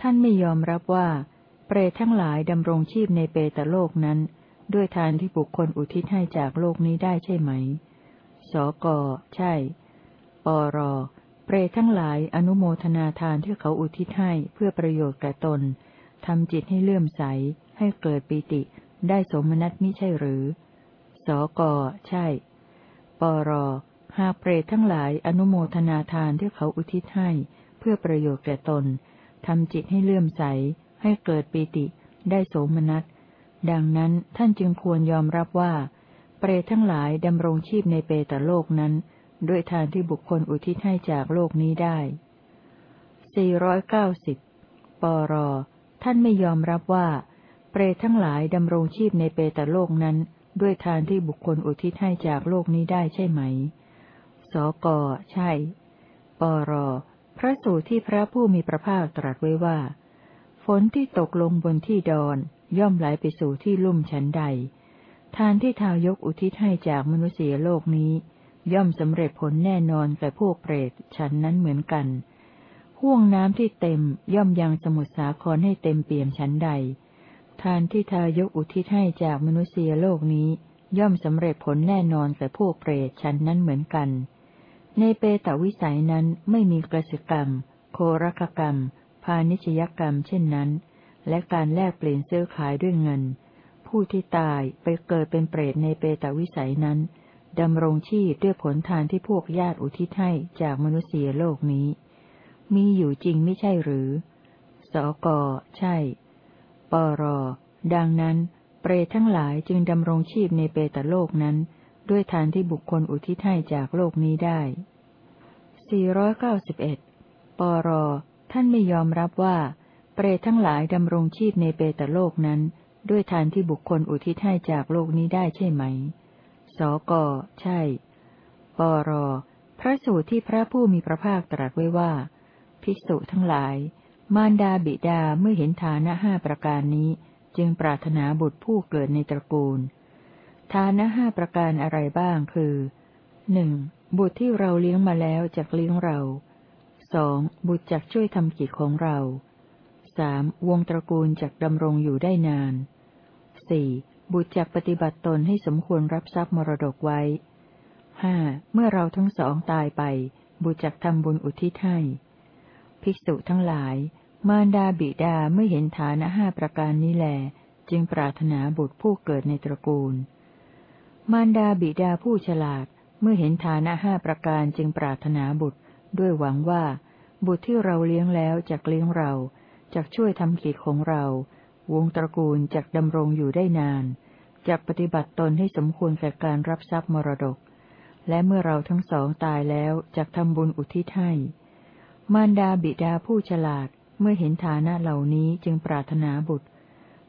ท่านไม่ยอมรับว่า เปรตทั้งหลายดำรงชีพในเปตโลกนั้น ด้วยทานที่บุคคลอุทิศให้จากโลกนี้ได้ใช่ไหม สก ใช่ ปร เปรตทั้งหลายอนุโมทนาทานที่เขาอุทิศให้เพื่อประโยชน์แก่ตน ทำจิตให้เลื่อมใส ให้เกิดปิติ ได้สมนัตมิใช่หรือ สก ใช่ ปร หากเปรตทั้งหลายอนุโมทนาทานที่เขาอุทิศให้ เพื่อประโยชน์แก่ตน ทำจิตให้เลื่อมใส ให้เกิดปิติ ได้โสมนัสดังนั้นท่านจึงควรยอมรับว่า เปรตทั้งหลายดำรงชีพในเปตโลกนั้น ด้วยทานที่บุคคลอุทิศให้จากโลกนี้ได้ 490 ปร ท่านไม่ยอมรับว่า เปรตทั้งหลายดำรงชีพในเปตโลกนั้น ด้วยทานที่บุคคลอุทิศให้จากโลกนี้ได้ใช่ไหม สก ใช่ ปร พระสูตรที่พระผู้มีพระภาคตรัสไว้ว่า ฝนที่ตกลงบนที่ดอนย่อมไหลไปสู่ที่ลุ่มชั้นใด ทานที่ทายกอุทิศให้จากมนุษยโลกนี้ ย่อมสำเร็จผลแน่นอนแก่พวกเปรตฉันนั้นเหมือนกัน ห่วงน้ำที่เต็มย่อมยังสมุทรสาครให้เต็มเปี่ยมชั้นใด ทานที่ทายกอุทิศให้จากมนุษยโลกนี้ ย่อมสำเร็จผลแน่นอนแก่พวกเปรตชั้นนั้นเหมือนกัน ในเปตวิสัยนั้นไม่มีกระสิกรรม โครคกรรม พาณิชยกรรมเช่นนั้น และการแลกเปลี่ยนซื้อขายด้วยเงิน ผู้ที่ตายไปเกิดเป็นเปรตในเปตวิสัยนั้นดำรงชีพด้วยผลทานที่พวกญาติอุทิศให้จากมนุษยโลกนี้ มีอยู่จริงไม่ใช่หรือ สก ใช่ ปร ดังนั้น เปรตทั้งหลายจึงดำรงชีพในเปตโลกนั้น ด้วยทานที่บุคคลอุทิศให้จากโลกนี้ได้ 491 ปร ท่านไม่ยอมรับว่า เปรตทั้งหลายดำรงชีพในเปตโลกนั้น ด้วยทานที่บุคคลอุทิศให้จากโลกนี้ได้ใช่ไหม สก ใช่ ปร พระสูตรที่พระผู้มีพระภาคตรัสไว้ว่า ภิกษุทั้งหลาย มารดาบิดาเมื่อเห็นฐานะห้าประการนี้ จึงปรารถนาบุตรผู้เกิดในตระกูล ฐานะห้าประการอะไรบ้างคือหนึ่งบุตรที่เราเลี้ยงมาแล้วจากเลี้ยงเราสองบุตรจากช่วยทำกิจของเราสามวงตระกูลจักดำรงอยู่ได้นานสี่บุตรจักปฏิบัติตนให้สมควรรับทรัพย์มรดกไว้ห้าเมื่อเราทั้งสองตายไป บุตรจักทำบุญอุทิศให้ ภิกษุทั้งหลาย มารดาบิดาเมื่อเห็นฐานะห้าประการนี้แล จึงปรารถนาบุตรผู้เกิดในตระกูล มารดาบิดาผู้ฉลาด เมื่อเห็นฐานะห้าประการจึงปรารถนาบุตร ด้วยหวังว่า บุตรที่เราเลี้ยงแล้วจะเลี้ยงเราจักช่วยทำกิจของเรา วงตระกูลจักดำรงอยู่ได้นานจักปฏิบัติตนให้สมควรแก่การรับทรัพย์มรดก และเมื่อเราทั้งสองตายแล้วจักทำบุญอุทิศให้ มารดาบิดาผู้ฉลาดเมื่อเห็นฐานะเหล่านี้จึงปรารถนาบุตร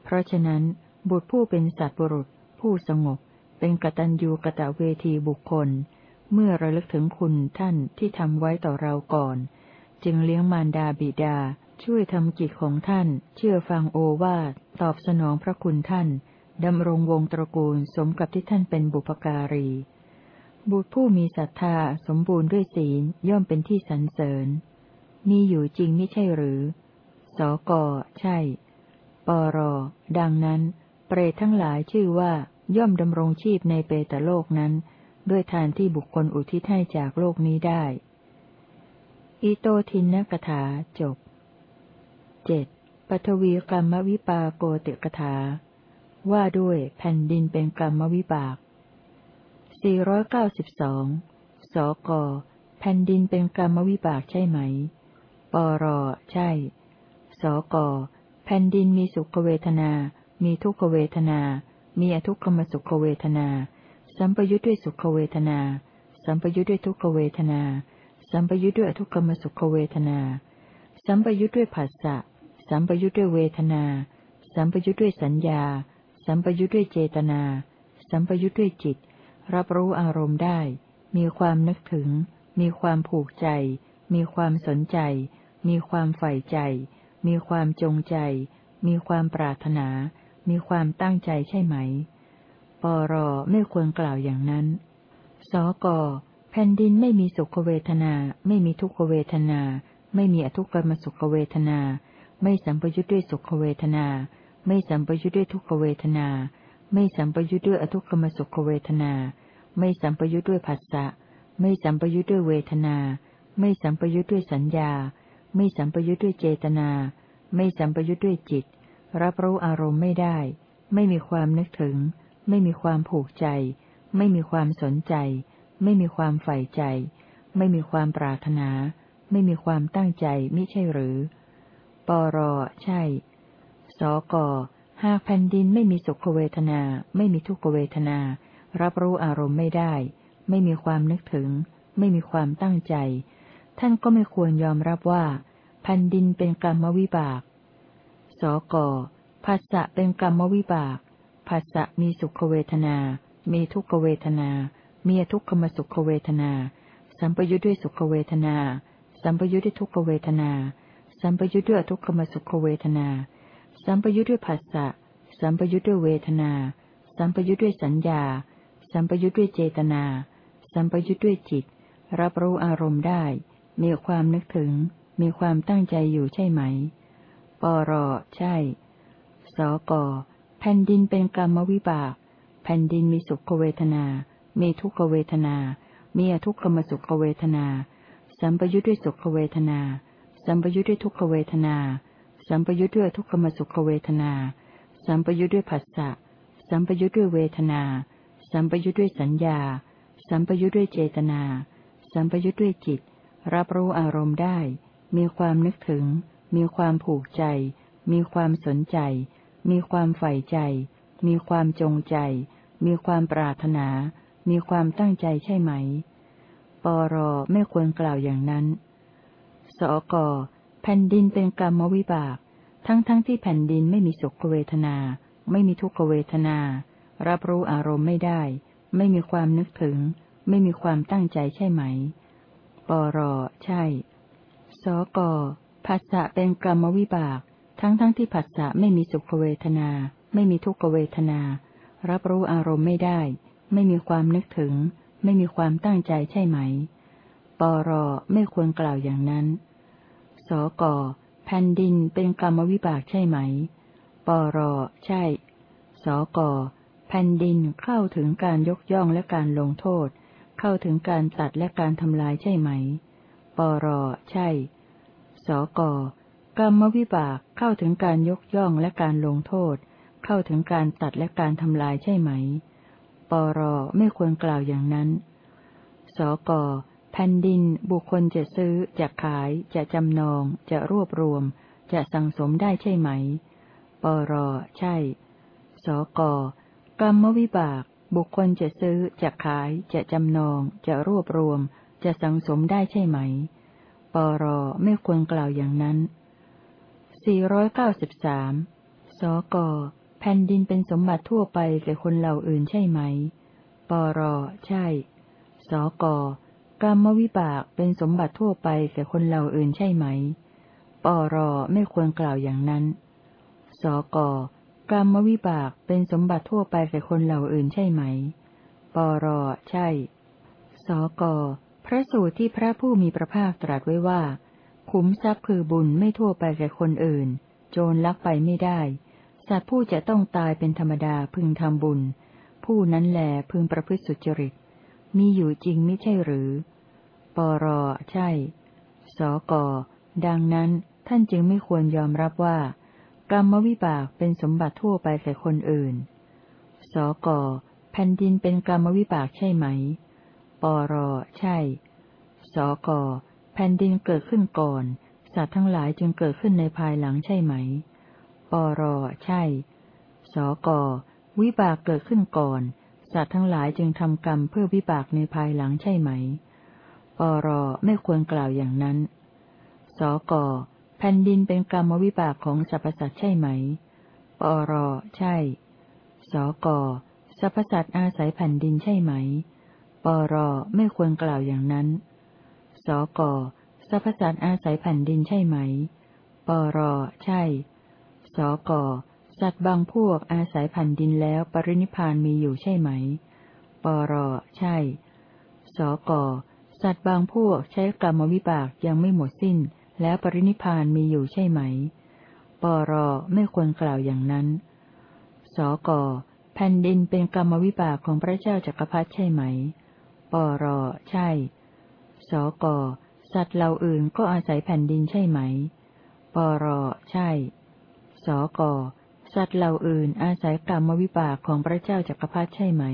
เพราะฉะนั้น บุตรผู้เป็นสัตว์บุรุษ ผู้สงบ เป็นกตัญญูกะตะเวทีบุคคล เมื่อระลึกถึงคุณท่านที่ทำไว้ต่อเราก่อน จึงเลี้ยงมารดาบิดาช่วยทำกิจของท่าน เชื่อฟังโอวาทตอบสนองพระคุณท่านดำรงวงตระกูลสมกับที่ท่านเป็นบุพการี บุตรผู้มีศรัทธาสมบูรณ์ด้วยศีลย่อมเป็นที่สรรเสริญ มีอยู่จริงไม่ใช่หรือ สก ใช่ ปร ดังนั้น เปรตทั้งหลายชื่อว่า ย่อมดำรงชีพในเปตโลกนั้น ด้วยทานที่บุคคลอุทิศให้จากโลกนี้ได้ อิโตทินนกถาจบเจ็ดปฐวีกรรมวิปาโกติกถา ว่าด้วยแผ่นดินเป็นกรรมวิบากสี่ร้อยเก้าสิบสองสก แผ่นดินเป็นกรรมวิบากใช่ไหม ปรใช่ สก แผ่นดินมีสุขเวทนา มีทุกขเวทนา มีอทุกขมสุขเวทนา สัมปยุทธ์ด้วยสุขเวทนา สัมปยุทธ์ด้วยทุกขเวทนา สัมปยุทธ์ด้วยอทุกขมสุขเวทนา สัมปยุทธ์ด้วยผัสสะ สัมปยุทธ์ด้วยเวทนา สัมปยุทธ์ด้วยสัญญา สัมปยุทธ์ด้วยเจตนา สัมปยุทธ์ด้วยจิต รับรู้อารมณ์ได้ มีความนึกถึง มีความผูกใจ มีความสนใจ มีความใฝ่ใจ มีความจงใจ มีความปรารถนา มีความตั้งใจใช่ไหม ปรไม่ควรกล่าวอย่างนั้น สกแผ่นดินไม่มีสุขเวทนา ไม่มีทุกขเวทนา ไม่มีอทุกขมสุขเวทนา ไม่สัมปยุทธ์ด้วยสุขเวทนา ไม่สัมปยุทธ์ด้วยทุกขเวทนา ไม่สัมปยุทธ์ด้วยอทุกขมสุขเวทนา ไม่สัมปยุทธ์ด้วยผัสสะ ไม่สัมปยุทธ์ด้วยเวทนา ไม่สัมปยุทธ์ด้วยสัญญา ไม่สัมปยุทธ์ด้วยเจตนา ไม่สัมปยุทธ์ด้วยจิต รับรู้อารมณ์ไม่ได้ ไม่มีความนึกถึง ไม่มีความผูกใจ ไม่มีความสนใจ ไม่มีความใฝ่ใจ ไม่มีความปรารถนา ไม่มีความตั้งใจมิใช่หรือ ปรใช่ สกหากแผ่นดินไม่มีสุขเวทนา ไม่มีทุกขเวทนา รับรู้อารมณ์ไม่ได้ ไม่มีความนึกถึง ไม่มีความตั้งใจ ท่านก็ไม่ควรยอมรับว่าแผ่นดินเป็นกรรมวิบาก สกภาษะเป็นกรรมวิบากภาษะมีสุขเวทนา มีทุกขเวทนา มีทุกขมสุขเวทนา สัมปยุทธ์ด้วยสุขเวทนา สัมปยุทธ์ด้วยทุกขเวทนา สัมปยุทธ์ด้วยทุกขมสุขเวทนา สัมปยุทธ์ด้วยภาษะสัมปยุทธ์ด้วยเวทนา สัมปยุทธ์ด้วยสัญญา สัมปยุทธ์ด้วยเจตนา สัมปยุทธ์ด้วยจิต รับรู้อารมณ์ได้ มีความนึกถึง มีความตั้งใจอยู่ใช่ไหม ปรใช่ สกแผ่นดินเป็นกรรมวิบาก แผ่นดินมีสุขเวทนา มีทุกขเวทนา มีอทุกขมสุขเวทนา สัมปยุทธ์ด้วยสุขเวทนา สัมปยุทธ์ด้วยทุกขเวทนา สัมปยุทธ์ด้วยทุกขมสุขเวทนา สัมปยุทธ์ด้วยผัสสะ สัมปยุทธ์ด้วยเวทนา สัมปยุทธ์ด้วยสัญญา สัมปยุทธ์ด้วยเจตนา สัมปยุทธ์ด้วยจิต รับรู้อารมณ์ได้ มีความนึกถึง มีความผูกใจ มีความสนใจ มีความใฝ่ใจ มีความจงใจ มีความปรารถนา มีความตั้งใจใช่ไหม ปรไม่ควรกล่าวอย่างนั้น สกแผ่นดินเป็นกรรมวิบาก ทั้งๆทที่แผ่นดินไม่มีสุขเวทนา ไม่มีทุกขเวทนา รับรู้อารมณ์ไม่ได้ ไม่มีความนึกถึง ไม่มีความตั้งใจใช่ไหม ปร ใช่ สกภาษะเป็นกรรมวิบาก ทั้งๆทที่ผัสสะไม่มีสุขเวทนา ไม่มีทุกขเวทนา รับรู้อารมณ์ไม่ได้ ไม่มีความนึกถึง ไม่มีความตั้งใจใช่ไหม ปร ไม่ควรกล่าวอย่างนั้น สกแผ่นดินเป็นกรรมวิบากใช่ไหม ปร ใช่ สกแผ่นดินเข้าถึงการยกย่องและการลงโทษ เข้าถึงการตัดและการทำลายใช่ไหม ปรใช่ สกกรรมวิบากเข้าถึงการยกย่องและการลงโทษ เข้าถึงการตัดและการทำลายใช่ไหม ปรไม่ควรกล่าวอย่างนั้น สกแผ่นดินบุคคลจะซื้อ จะขาย จะจำนอง จะรวบรวม จะสังสมได้ใช่ไหม ปรใช่ สกกรรมวิบาก บุคคลจะซื้อจะขาย จะจำนอง จะรวบรวม จะสังสมได้ใช่ไหม ปรไม่ควรกล่าวอย่างนั้น 493 สก แผ่นดินเป็นสมบัติทั่วไปแก่คนเหล่าอื่นใช่ไหม ปรใช่ สก กรรมวิบากเป็นสมบัติทั่วไปแก่คนเหล่าอื่นใช่ไหม ปรไม่ควรกล่าวอย่างนั้น สก กรรมวิบากเป็นสมบัติทั่วไปแก่คนเหล่าอื่นใช่ไหม ปรใช่ สก พระสูตรที่พระผู้มีพระภาคตรัสไว้ว่า ขุมทรัพย์คือบุญไม่ทั่วไปแก่คนอื่น โจรลักไปไม่ได้ สัตว์ผู้จะต้องตายเป็นธรรมดาพึงทำบุญ ผู้นั้นแหลพึงประพฤติสุจริต มีอยู่จริงไม่ใช่หรือ ปรใช่ สก ดังนั้นท่านจึงไม่ควรยอมรับว่า กรรมวิบากเป็นสมบัติทั่วไปแก่คนอื่น สก แผ่นดินเป็นกรรมวิบากใช่ไหม ปร ใช่ สก แผ่นดินเกิดขึ้นก่อน สัตว์ทั้งหลายจึงเกิดขึ้นในภายหลังใช่ไหม ปร ใช่ สก วิบากเกิดขึ้นก่อน สัตว์ทั้งหลายจึงทำกรรมเพื่อวิบากในภายหลังใช่ไหม ปร ไม่ควรกล่าวอย่างนั้น สก แผ่นดินเป็นกรรมวิบากของสรรพสัตว์ใช่ไหม ปรใช่ สกสรรพสัตว์อาศัยแผ่นดินใช่ไหม ปรไม่ควรกล่าวอย่างนั้น สกสรรพสัตว์อาศัยแผ่นดินใช่ไหม ปรใช่ สกสัตว์บางพวกอาศัยแผ่นดินแล้วปรินิพานมีอยู่ใช่ไหม ปรใช่ สกสัตว์บางพวกใช้กรรมวิบากยังไม่หมดสิ้น แล้วปรินิพานมีอยู่ใช่ไหม ปรไม่ควรกล่าวอย่างนั้น สกแผ่นดินเป็นกรรมวิบากของพระเจ้าจักรพรรดิใช่ไหม ปรใช่ สกสัตว์เหล่าอื่นก็อาศัยแผ่นดินใช่ไหม ปรใช่ สกสัตว์เหล่าอื่นอาศัยกรรมวิบากของพระเจ้าจักรพรรดิใช่ไหม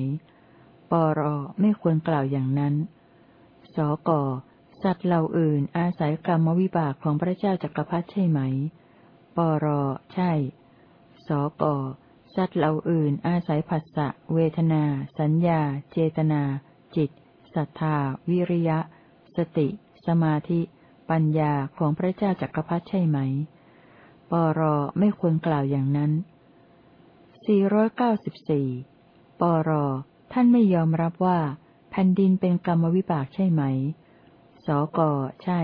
ปรไม่ควรกล่าวอย่างนั้น สก สัตว์เหล่าอื่นอาศัยกรรมวิบากของพระเจ้าจักรพรรดิใช่ไหม ปร ใช่ สก สัตว์เหล่าอื่นอาศัยผัสสะ เวทนา สัญญา เจตนา จิต ศรัทธา วิริยะ สติ สมาธิ ปัญญาของพระเจ้าจักรพรรดิใช่ไหม ปร ไม่ควรกล่าวอย่างนั้น 494 ปร ท่านไม่ยอมรับว่า แผ่นดินเป็นกรรมวิบากใช่ไหม สก ใช่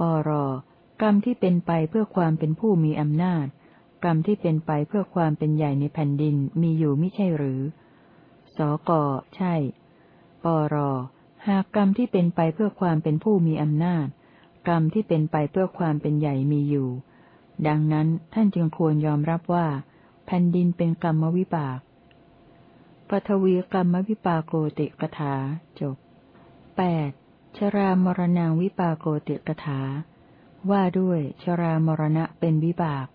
ปร กรรมที่เป็นไปเพื่อความเป็นผู้มีอำนาจ กรรมที่เป็นไปเพื่อความเป็นใหญ่ในแผ่นดินมีอยู่ไม่ใช่หรือ สก ใช่ ปร หากกรรมที่เป็นไปเพื่อความเป็นผู้มีอำนาจ กรรมที่เป็นไปเพื่อความเป็นใหญ่มีอยู่ ดังนั้นท่านจึงควรยอมรับว่า แผ่นดินเป็นกรรมวิบากปทวีกรรมวิปาโกติกถาจบแปด ชรามรณงวิปากโกติกถา ว่าด้วยชรามรณะเป็นวิบาก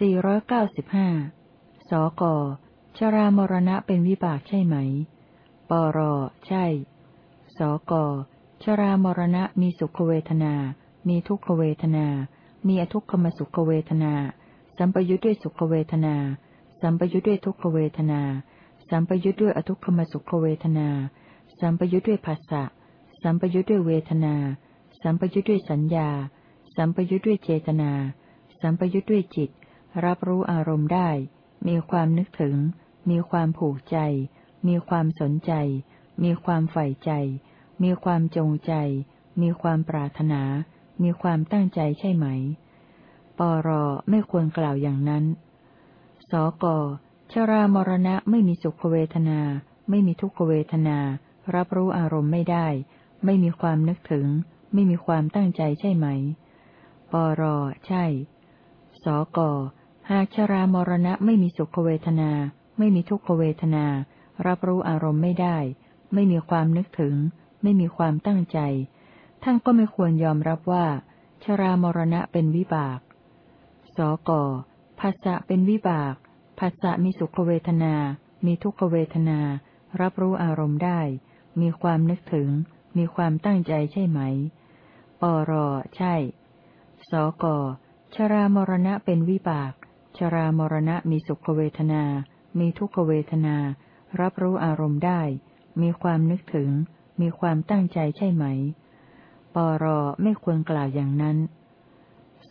สี่ร้อยเก้าสิบห้าสก ชรามรณะเป็นวิบากใช่ไหม ปร ใช่ สก ชรามรณะมีสุขเวทนา มีทุกขเวทนา มีอทุกขมสุขเวทนา สัมปยุทธ์ด้วยสุขเวทนา สัมปยุทธ์ด้วยทุกขเวทนา สัมปยุทธ์ด้วยอทุกขมสุขเวทนา สัมปยุทธ์ด้วยภาษะ สัมปยุทธ์ด้วยเวทนา สัมปยุทธ์ด้วยสัญญา สัมปยุทธ์ด้วยเจตนา สัมปยุทธ์ด้วยจิต รับรู้อารมณ์ได้ มีความนึกถึง มีความผูกใจ มีความสนใจ มีความใฝ่ใจ มีความจงใจ มีความปรารถนา มีความตั้งใจใช่ไหม ปรไม่ควรกล่าวอย่างนั้น สกชรามรณะไม่มีสุขเวทนา ไม่มีทุกขเวทนา รับรู้อารมณ์ไม่ได้ ไม่มีความนึกถึง ไม่มีความตั้งใจใช่ไหม ปร ใช่ สก หากชรามรณะไม่มีสุขเวทนา ไม่มีทุกขเวทนา รับรู้อารมณ์ไม่ได้ ไม่มีความนึกถึง ไม่มีความตั้งใจ ท่านก็ไม่ควรยอมรับว่า ชรามรณะเป็นวิบาก สกภาษะเป็นวิบากผัสสะมีสุขเวทนา มีทุกขเวทนา รับรู้อารมณ์ได้ มีความนึกถึง มีความตั้งใจใช่ไหม ปรใช่ สกชรามรณะเป็นวิบาก ชรามรณะมีสุขเวทนา มีทุกขเวทนา รับรู้อารมณ์ได้ มีความนึกถึง มีความตั้งใจใช่ไหม ปรไม่ควรกล่าวอย่างนั้น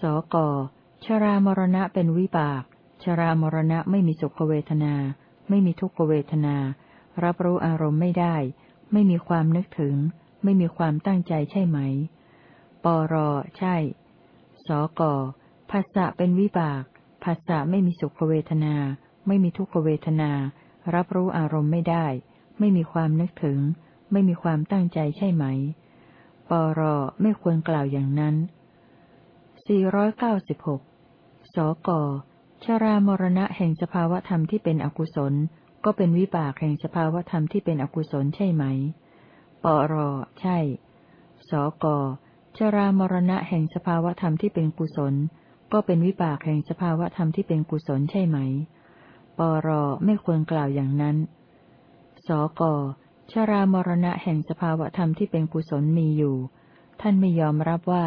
สกชรามรณะเป็นวิบาก ชรามรณะไม่มีสุขเวทนา ไม่มีทุกขเวทนา รับรู้อารมณ์ไม่ได้ ไม่มีความนึกถึง ไม่มีความตั้งใจใช่ไหม ปรใช่ สกภาษะเป็นวิบากภาษะไม่มีสุขเวทนา ไม่มีทุกขเวทนา รับรู้อารมณ์ไม่ได้ ไม่มีความนึกถึง ไม่มีความตั้งใจใช่ไหม ปรไม่ควรกล่าวอย่างนั้น 496 สกชรามรณะแห่งสภาวธรรมที่เป็นอกุศล ก็เป็นวิบากแห่งสภาวธรรมที่เป็นอกุศลใช่ไหม ปรใช่ สกชรามรณะแห่งสภาวธรรมที่เป็นกุศล ก็เป็นวิบากแห่งสภาวธรรมที่เป็นกุศลใช่ไหม ปรไม่ควรกล่าวอย่างนั้น สกชรามรณะแห่งสภาวธรรมที่เป็นกุศลมีอยู่ ท่านไม่ยอมรับว่า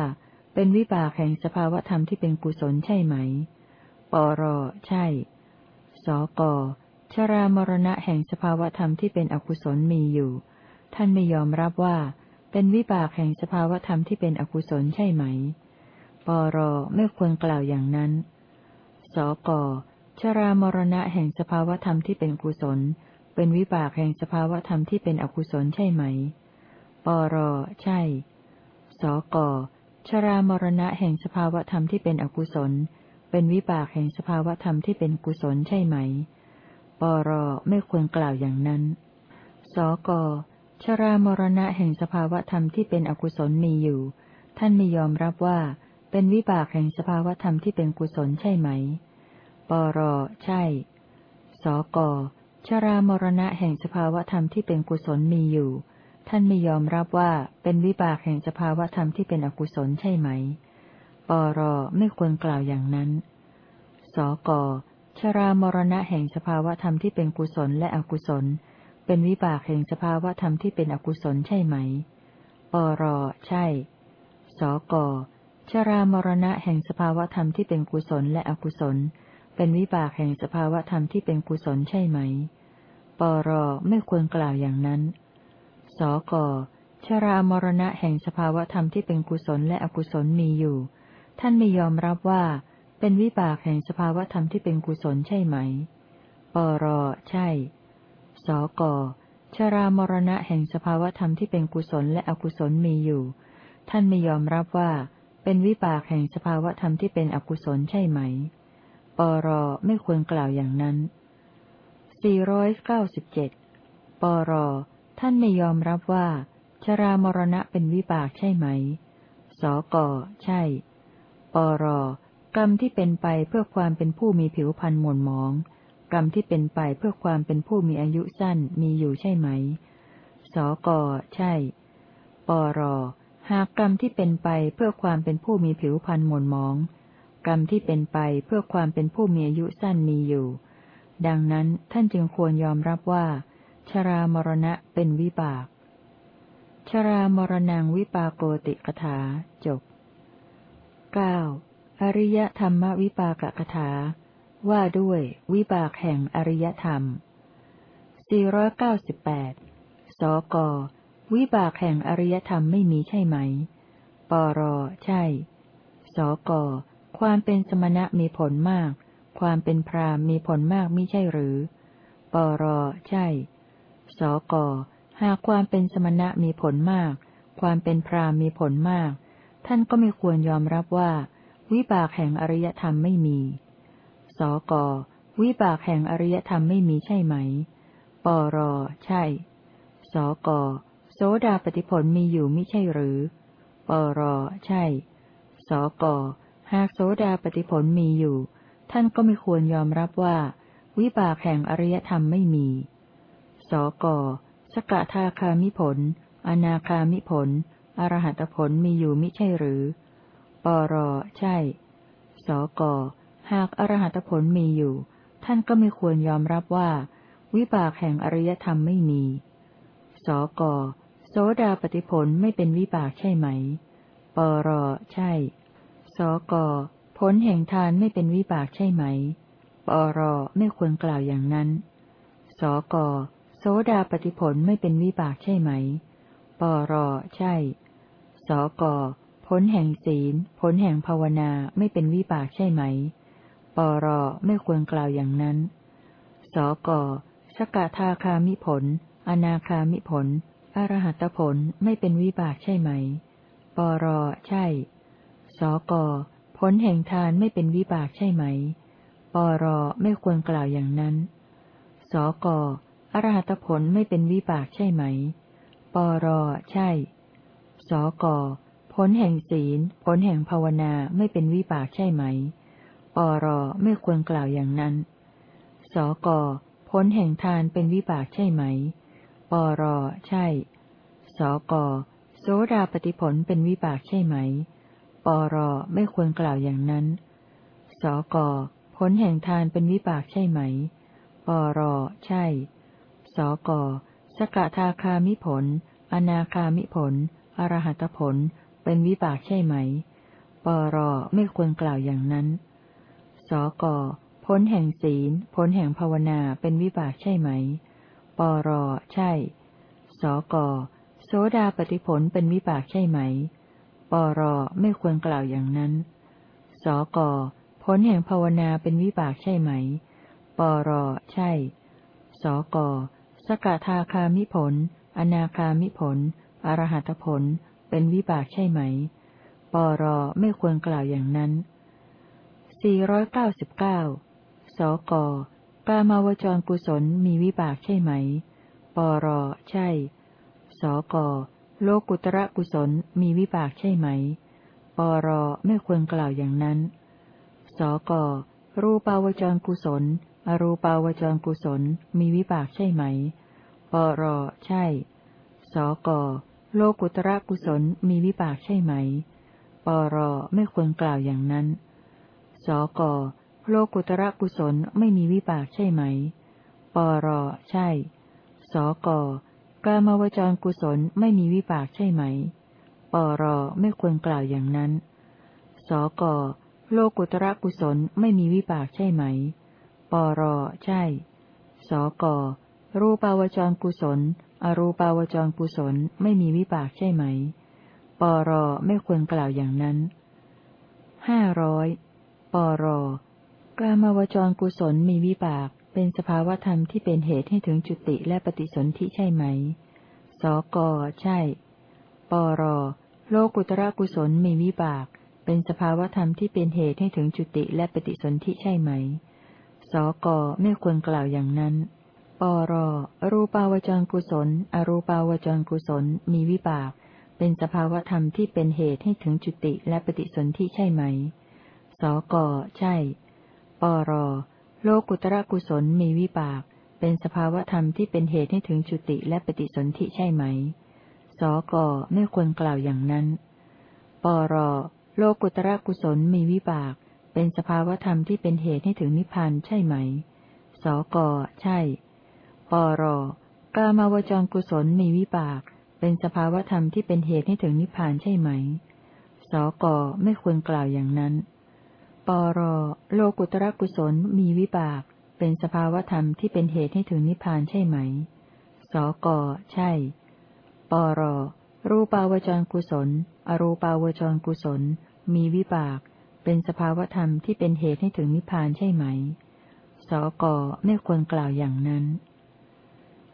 เป็นวิบากแห่งสภาวธรรมที่เป็นกุศลใช่ไหม ปรใช่ สกชรามรณะแห่งสภาวธรรมที่เป็นอกุศลมีอยู่ ท่านไม่ยอมรับว่า เป็นวิบากแห่งสภาวธรรมที่เป็นอกุศลใช่ไหม ปรไม่ควรกล่าวอย่างนั้น สกชรามรณะแห่งสภาวธรรมที่เป็นกุศล เป็นวิบากแห่งสภาวธรรมที่เป็นอกุศลใช่ไหม ปรใช่ สกชรามรณะแห่งสภาวธรรมที่เป็นอกุศล เป็นวิบากแห่งสภาวธรรมที่เป็นกุศลใช่ไหม ปรไม่ควรกล่าวอย่างนั้น สก ชรามรณะแห่งสภาวธรรมที่เป็นอกุศลมีอยู่ ท่านไม่ยอมรับว่า เป็นวิบากแห่งสภาวธรรมที่เป็นกุศลใช่ไหม ปรใช่ สกชรามรณะแห่งสภาวธรรมที่เป็นกุศลมีอยู่ ท่านไม่ยอมรับว่าเป็นวิบากแห่งสภาวธรรมที่เป็นอกุศลใช่ไหม ปรไม่ควรกล่าวอย่างนั้น สกชรามรณะแห่งสภาวธรรมที่เป็นกุศลและอกุศล เป็นวิบากแห่งสภาวธรรมที่เป็นอกุศลใช่ไหม ปร ใช่ สก ชรามรณะแห่งสภาวธรรมที่เป็นกุศลและอกุศล เป็นวิบากแห่งสภาวธรรมที่เป็นกุศลใช่ไหม ปร ไม่ควรกล่าวอย่างนั้น สก ชรามรณะแห่งสภาวธรรมที่เป็นกุศลและอกุศลมีอยู่ ท่านไม่ยอมรับว่า เป็นวิบากแห่งสภาวธรรมที่เป็นกุศลใช่ไหม ปร ใช่ สกชรามรณะแห่งสภาวธรรมที่เป็นกุศลและอกุศลมีอยู่ ท่านไม่ยอมรับว่า เป็นวิบากแห่งสภาวธรรมที่เป็นอกุศลใช่ไหม ปรไม่ควรกล่าวอย่างนั้น 497 ปรท่านไม่ยอมรับว่า ชรามรณะเป็นวิบากใช่ไหม สกใช่ ปรกรรมที่เป็นไปเพื่อความเป็นผู้มีผิวพรรณหม่นหมอง กรรมที่เป็นไปเพื่อความเป็นผู้มีอายุสั้นมีอยู่ใช่ไหม สก ใช่ ปร หากกรรมที่เป็นไปเพื่อความเป็นผู้มีผิวพรรณหม่นหมอง กรรมที่เป็นไปเพื่อความเป็นผู้มีอายุสั้นมีอยู่ ดังนั้นท่านจึงควรยอมรับว่า ชรามรณะเป็นวิบาก ชรามรณังวิปาโกติกถาจบเก้าอริยธรรมวิปากกถา ว่าด้วยวิบากแห่งอริยธรรม 498 สก วิบากแห่งอริยธรรมไม่มีใช่ไหม ปร ใช่ สก ความเป็นสมณะมีผลมาก ความเป็นพรามมีผลมากมิใช่หรือ ปร ใช่ สก หากความเป็นสมณะมีผลมาก ความเป็นพรามมีผลมาก ท่านก็ไม่ควรยอมรับว่า วิบากแห่งอริยธรรมไม่มี สก วิบากแห่งอริยธรรมไม่มีใช่ไหม ปร ใช่ สก โสดาปฏิผลมีอยู่มิใช่หรือ ปร ใช่ สก หากโสดาปฏิผลมีอยู่ ท่านก็ไม่ควรยอมรับว่า วิบากแห่งอริยธรรมไม่มี สก สกทาคามิผล อนาคามิผล อรหัตผลมีอยู่มิใช่หรือ ปร ใช่ สก หากอรหัตผลมีอยู่ ท่านก็ไม่ควรยอมรับว่า วิบากแห่งอริยธรรมไม่มี สกโสดาปฏิผลไม่เป็นวิบากใช่ไหม ปรใช่ สกผลแห่งทานไม่เป็นวิบากใช่ไหม ปรไม่ควรกล่าวอย่างนั้น สกโสดาปฏิผลไม่เป็นวิบากใช่ไหม ปรใช่ สกผลแห่งศีล ผลแห่งภาวนาไม่เป็นวิบากใช่ไหม ปรไม่ควรกล่าวอย่างนั้น สกสกทาคามิผล อนาคามิผล อรหัตผลไม่เป็นวิบากใช่ไหม ปรใช่ สกผลแห่งทานไม่เป็นวิบากใช่ไหม ปรไม่ควรกล่าวอย่างนั้น สกอรหัตผลไม่เป็นวิบากใช่ไหม ปรใช่ สกผลแห่งศีล ผลแห่งภาวนาไม่เป็นวิบากใช่ไหม ปรไม่ควรกล่าวอย่างนั้น สกผลแห่งทานเป็นวิบากใช่ไหม ปรใช่ สกโสดาปฏิผลเป็นวิบากใช่ไหม ปรไม่ควรกล่าวอย่างนั้น สกผลแห่งทานเป็นวิบากใช่ไหม ปรใช่ สกสกทาคามิผล อนาคามิผล อรหัตผล เป็นวิบากใช่ไหม ปรไม่ควรกล่าวอย่างนั้น สกผลแห่งศีล ผลแห่งภาวนาเป็นวิบากใช่ไหม ปรใช่ สกโสดาปฏิผลเป็นวิบากใช่ไหม ปรไม่ควรกล่าวอย่างนั้น สกผลแห่งภาวนาเป็นวิบากใช่ไหม ปรใช่ สกสกทาคามิผล อนาคามิผล อรหัตผล เป็นวิบากใช่ไหม ปรไม่ควรกล่าวอย่างนั้น สี่ร้อยเก้าสิบเก้าสก กามาวจรกุศลมีวิบากใช่ไหม ปร ใช่ สก โลกุตระกุศลมีวิบากใช่ไหม ปร ไม่ควรกล่าวอย่างนั้น สก รูปาวจรกุศล อรูปาวจรกุศลมีวิบากใช่ไหม ปร ใช่ สก โลกุตระกุศลมีวิบากใช่ไหม ปร ไม่ควรกล่าวอย่างนั้น สก โลกุตระกุศลไม่มีวิบากใช่ไหม ปร ใช่ สก กามวจรกุศลไม่มีวิบากใช่ไหม ปร ไม่ควรกล่าวอย่างนั้น สก โลกุตระกุศลไม่มีวิบากใช่ไหม ปร ใช่ สก รูปาวจรกุศล อรูปาวจรกุศลไม่มีวิบากใช่ไหม ปร ไม่ควรกล่าวอย่างนั้นห้าร้อย ปรกามาวจรกุศลมีวิบาก เป็นสภาวธรรมที่เป็นเหตุให้ถึงจุติและปฏิสนธิใช่ไหม สก ใช่ ปร โลกุตระกุศลมีวิบาก เป็นสภาวธรรมที่เป็นเหตุให้ถึงจุติและปฏิสนธิใช่ไหม สก ไม่ควรกล่าวอย่างนั้น ปร รูปาวจรกุศล อรูปาวจรกุศล มีวิบาก เป็นสภาวธรรมที่เป็นเหตุให้ถึงจุติและปฏิสนธิใช่ไหม สก ใช่ ปร โลกุตระกุศลมีวิบาก เป็นสภาวธรรมที่เป็นเหตุให้ถึงจุติและปฏิสนธิใช่ไหม สก ไม่ควรกล่าวอย่างนั้น ปร โลกุตระกุศลมีวิบาก เป็นสภาวธรรมที่เป็นเหตุให้ถึงนิพพานใช่ไหม สก ใช่ ปร กามาวจรกุศลมีวิบาก เป็นสภาวธรรมที่เป็นเหตุให้ถึงนิพพานใช่ไหม สก ไม่ควรกล่าวอย่างนั้น ปรโลกุตระกุศลมีวิบาก เป็นสภาวธรรมที่เป็นเหตุให้ถึงนิพพานใช่ไหม สก ใช่ ปร รูปาวจรกุศล อรูปาวจรกุศล มีวิบาก เป็นสภาวธรรมที่เป็นเหตุให้ถึงนิพพานใช่ไหม สก ไม่ควรกล่าวอย่างนั้น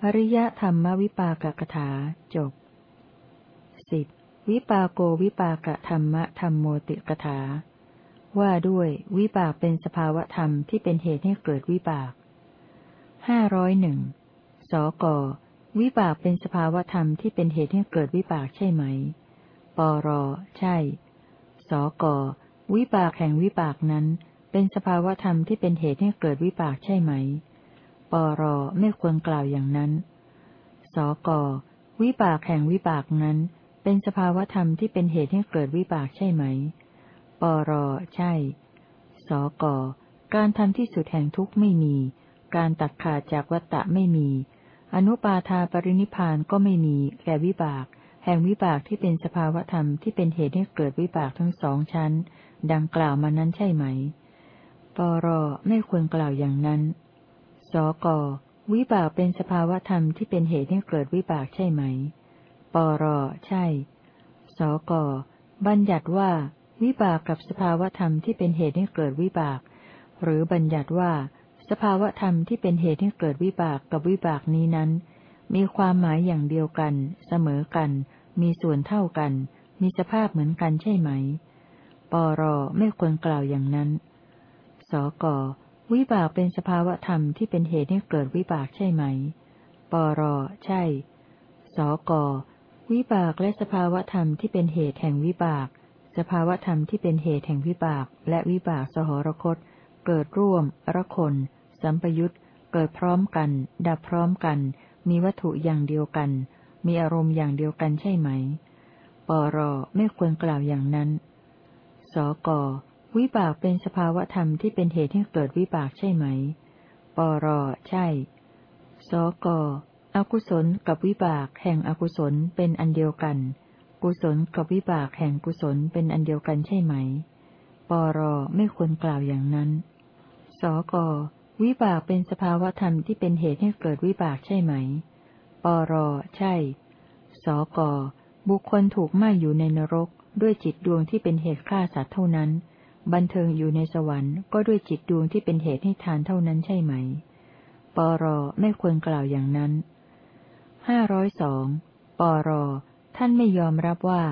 อริยธรรมวิปากกถาจบสิบวิปากโกวิปากธรรมธรรมโมติกถา ว่าด้วยวิบากเป็นสภาวธรรมที่เป็นเหตุให้เกิดวิบากห้าร้อยหนึ่งสก วิบากเป็นสภาวธรรมที่เป็นเหตุให้เกิดวิบากใช่ไหม ปร ใช่ สก วิบากแห่งวิบากนั้น เป็นสภาวธรรมที่เป็นเหตุให้เกิดวิบากใช่ไหม ปร ไม่ควรกล่าวอย่างนั้น สก วิบากแห่งวิบากนั้น เป็นสภาวธรรมที่เป็นเหตุให้เกิดวิบากใช่ไหม ปรใช่ สก การทำที่สุดแห่งทุกข์ไม่มี การตัดขาดจากวัตตะไม่มี อนุปาทาปรินิพานก็ไม่มี แก่วิบาก แห่งวิบากที่เป็นสภาวธรรมที่เป็นเหตุให้เกิดวิบากทั้งสองชั้น ดังกล่าวมานั้นใช่ไหม ปรไม่ควรกล่าวอย่างนั้น สก วิบากเป็นสภาวธรรมที่เป็นเหตุให้เกิดวิบากใช่ไหม ปรใช่ สก บัญญัติว่า วิบากกับสภาวธรรมที่เป็นเหตุให้เกิดวิบาก หรือบัญญัติว่า สภาวธรรมที่เป็นเหตุให้เกิดวิบากกับวิบากนี้นั้น มีความหมายอย่างเดียวกัน เสมอกัน มีส่วนเท่ากัน มีสภาพเหมือนกันใช่ไหม ปรไม่ควรกล่าวอย่างนั้น สกวิบากเป็นสภาวธรรมที่เป็นเหตุให้เกิดวิบากใช่ไหม ปรใช่ สกวิบากและสภาวธรรมที่เป็นเหตุแห่งวิบาก สภาวธรรมที่เป็นเหตุแห่งวิบาก และวิบากสหรคต เกิดร่วม ระคน สัมปยุตเกิดพร้อมกัน ดับพร้อมกัน มีวัตถุอย่างเดียวกัน มีอารมณ์อย่างเดียวกันใช่ไหม ปรไม่ควรกล่าวอย่างนั้น สกวิบากเป็นสภาวธรรมที่เป็นเหตุให้เกิดวิบากใช่ไหม ปรใช่ สกอกุศลกับวิบากแห่งอกุศลเป็นอันเดียวกัน กุศลกับวิบากแห่งกุศลเป็นอันเดียวกันใช่ไหม ปรไม่ควรกล่าวอย่างนั้น สกวิบากเป็นสภาวธรรมที่เป็นเหตุให้เกิดวิบากใช่ไหม ปรใช่ สกบุคคลถูกไหม้อยู่ในนรก ด้วยจิตดวงที่เป็นเหตุฆ่าสัตว์เท่านั้น บันเทิงอยู่ในสวรรค์ก็ด้วยจิตดวงที่เป็นเหตุให้ทานเท่านั้นใช่ไหม ปรไม่ควรกล่าวอย่างนั้นห้าร้อยสองปร ท่านไม่ยอมรับว่า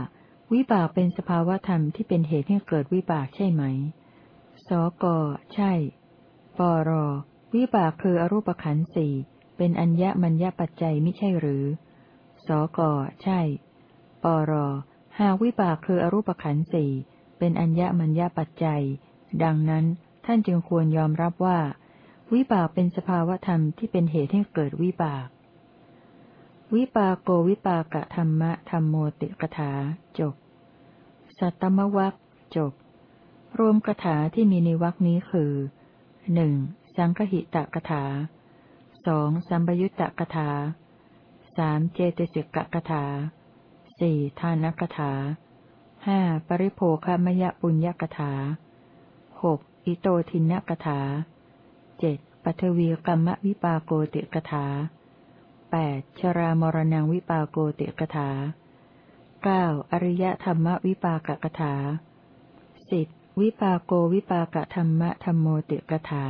วิบากเป็นสภาวธรรมที่เป็นเหตุให้เกิดวิบากใช่ไหม สก ใช่ ปร วิบากคืออรูปขันธ์สี่ เป็นอัญญมัญญปัจจัยไม่ใช่หรือ สก ใช่ ปร หากวิบากคืออรูปขันธ์สี่ เป็นอัญญมัญญปัจจัย ดังนั้นท่านจึงควรยอมรับว่า วิบากเป็นสภาวธรรมที่เป็นเหตุให้เกิดวิบาก วิปากโกวิปากะธรรมะธรรมโมติกถาจบ สัตตมวัคจบ รวมกถาที่มีในวัคนี้คือหนึ่งสังคหิตกถาสองสัมบยุตตกถาสามเจตสิกกถาสี่ทานกถาห้าปริโภคมยปุญญกถาหกอิโตทินกถาเจ็ดปัทวีกรรมวิปาโกติกถา แปดชรามรณงวิปากโกติกถาเก้าอริยธรรมวิปากกถาสิบวิปากโกวิปากธรรมธรรมโมติกถา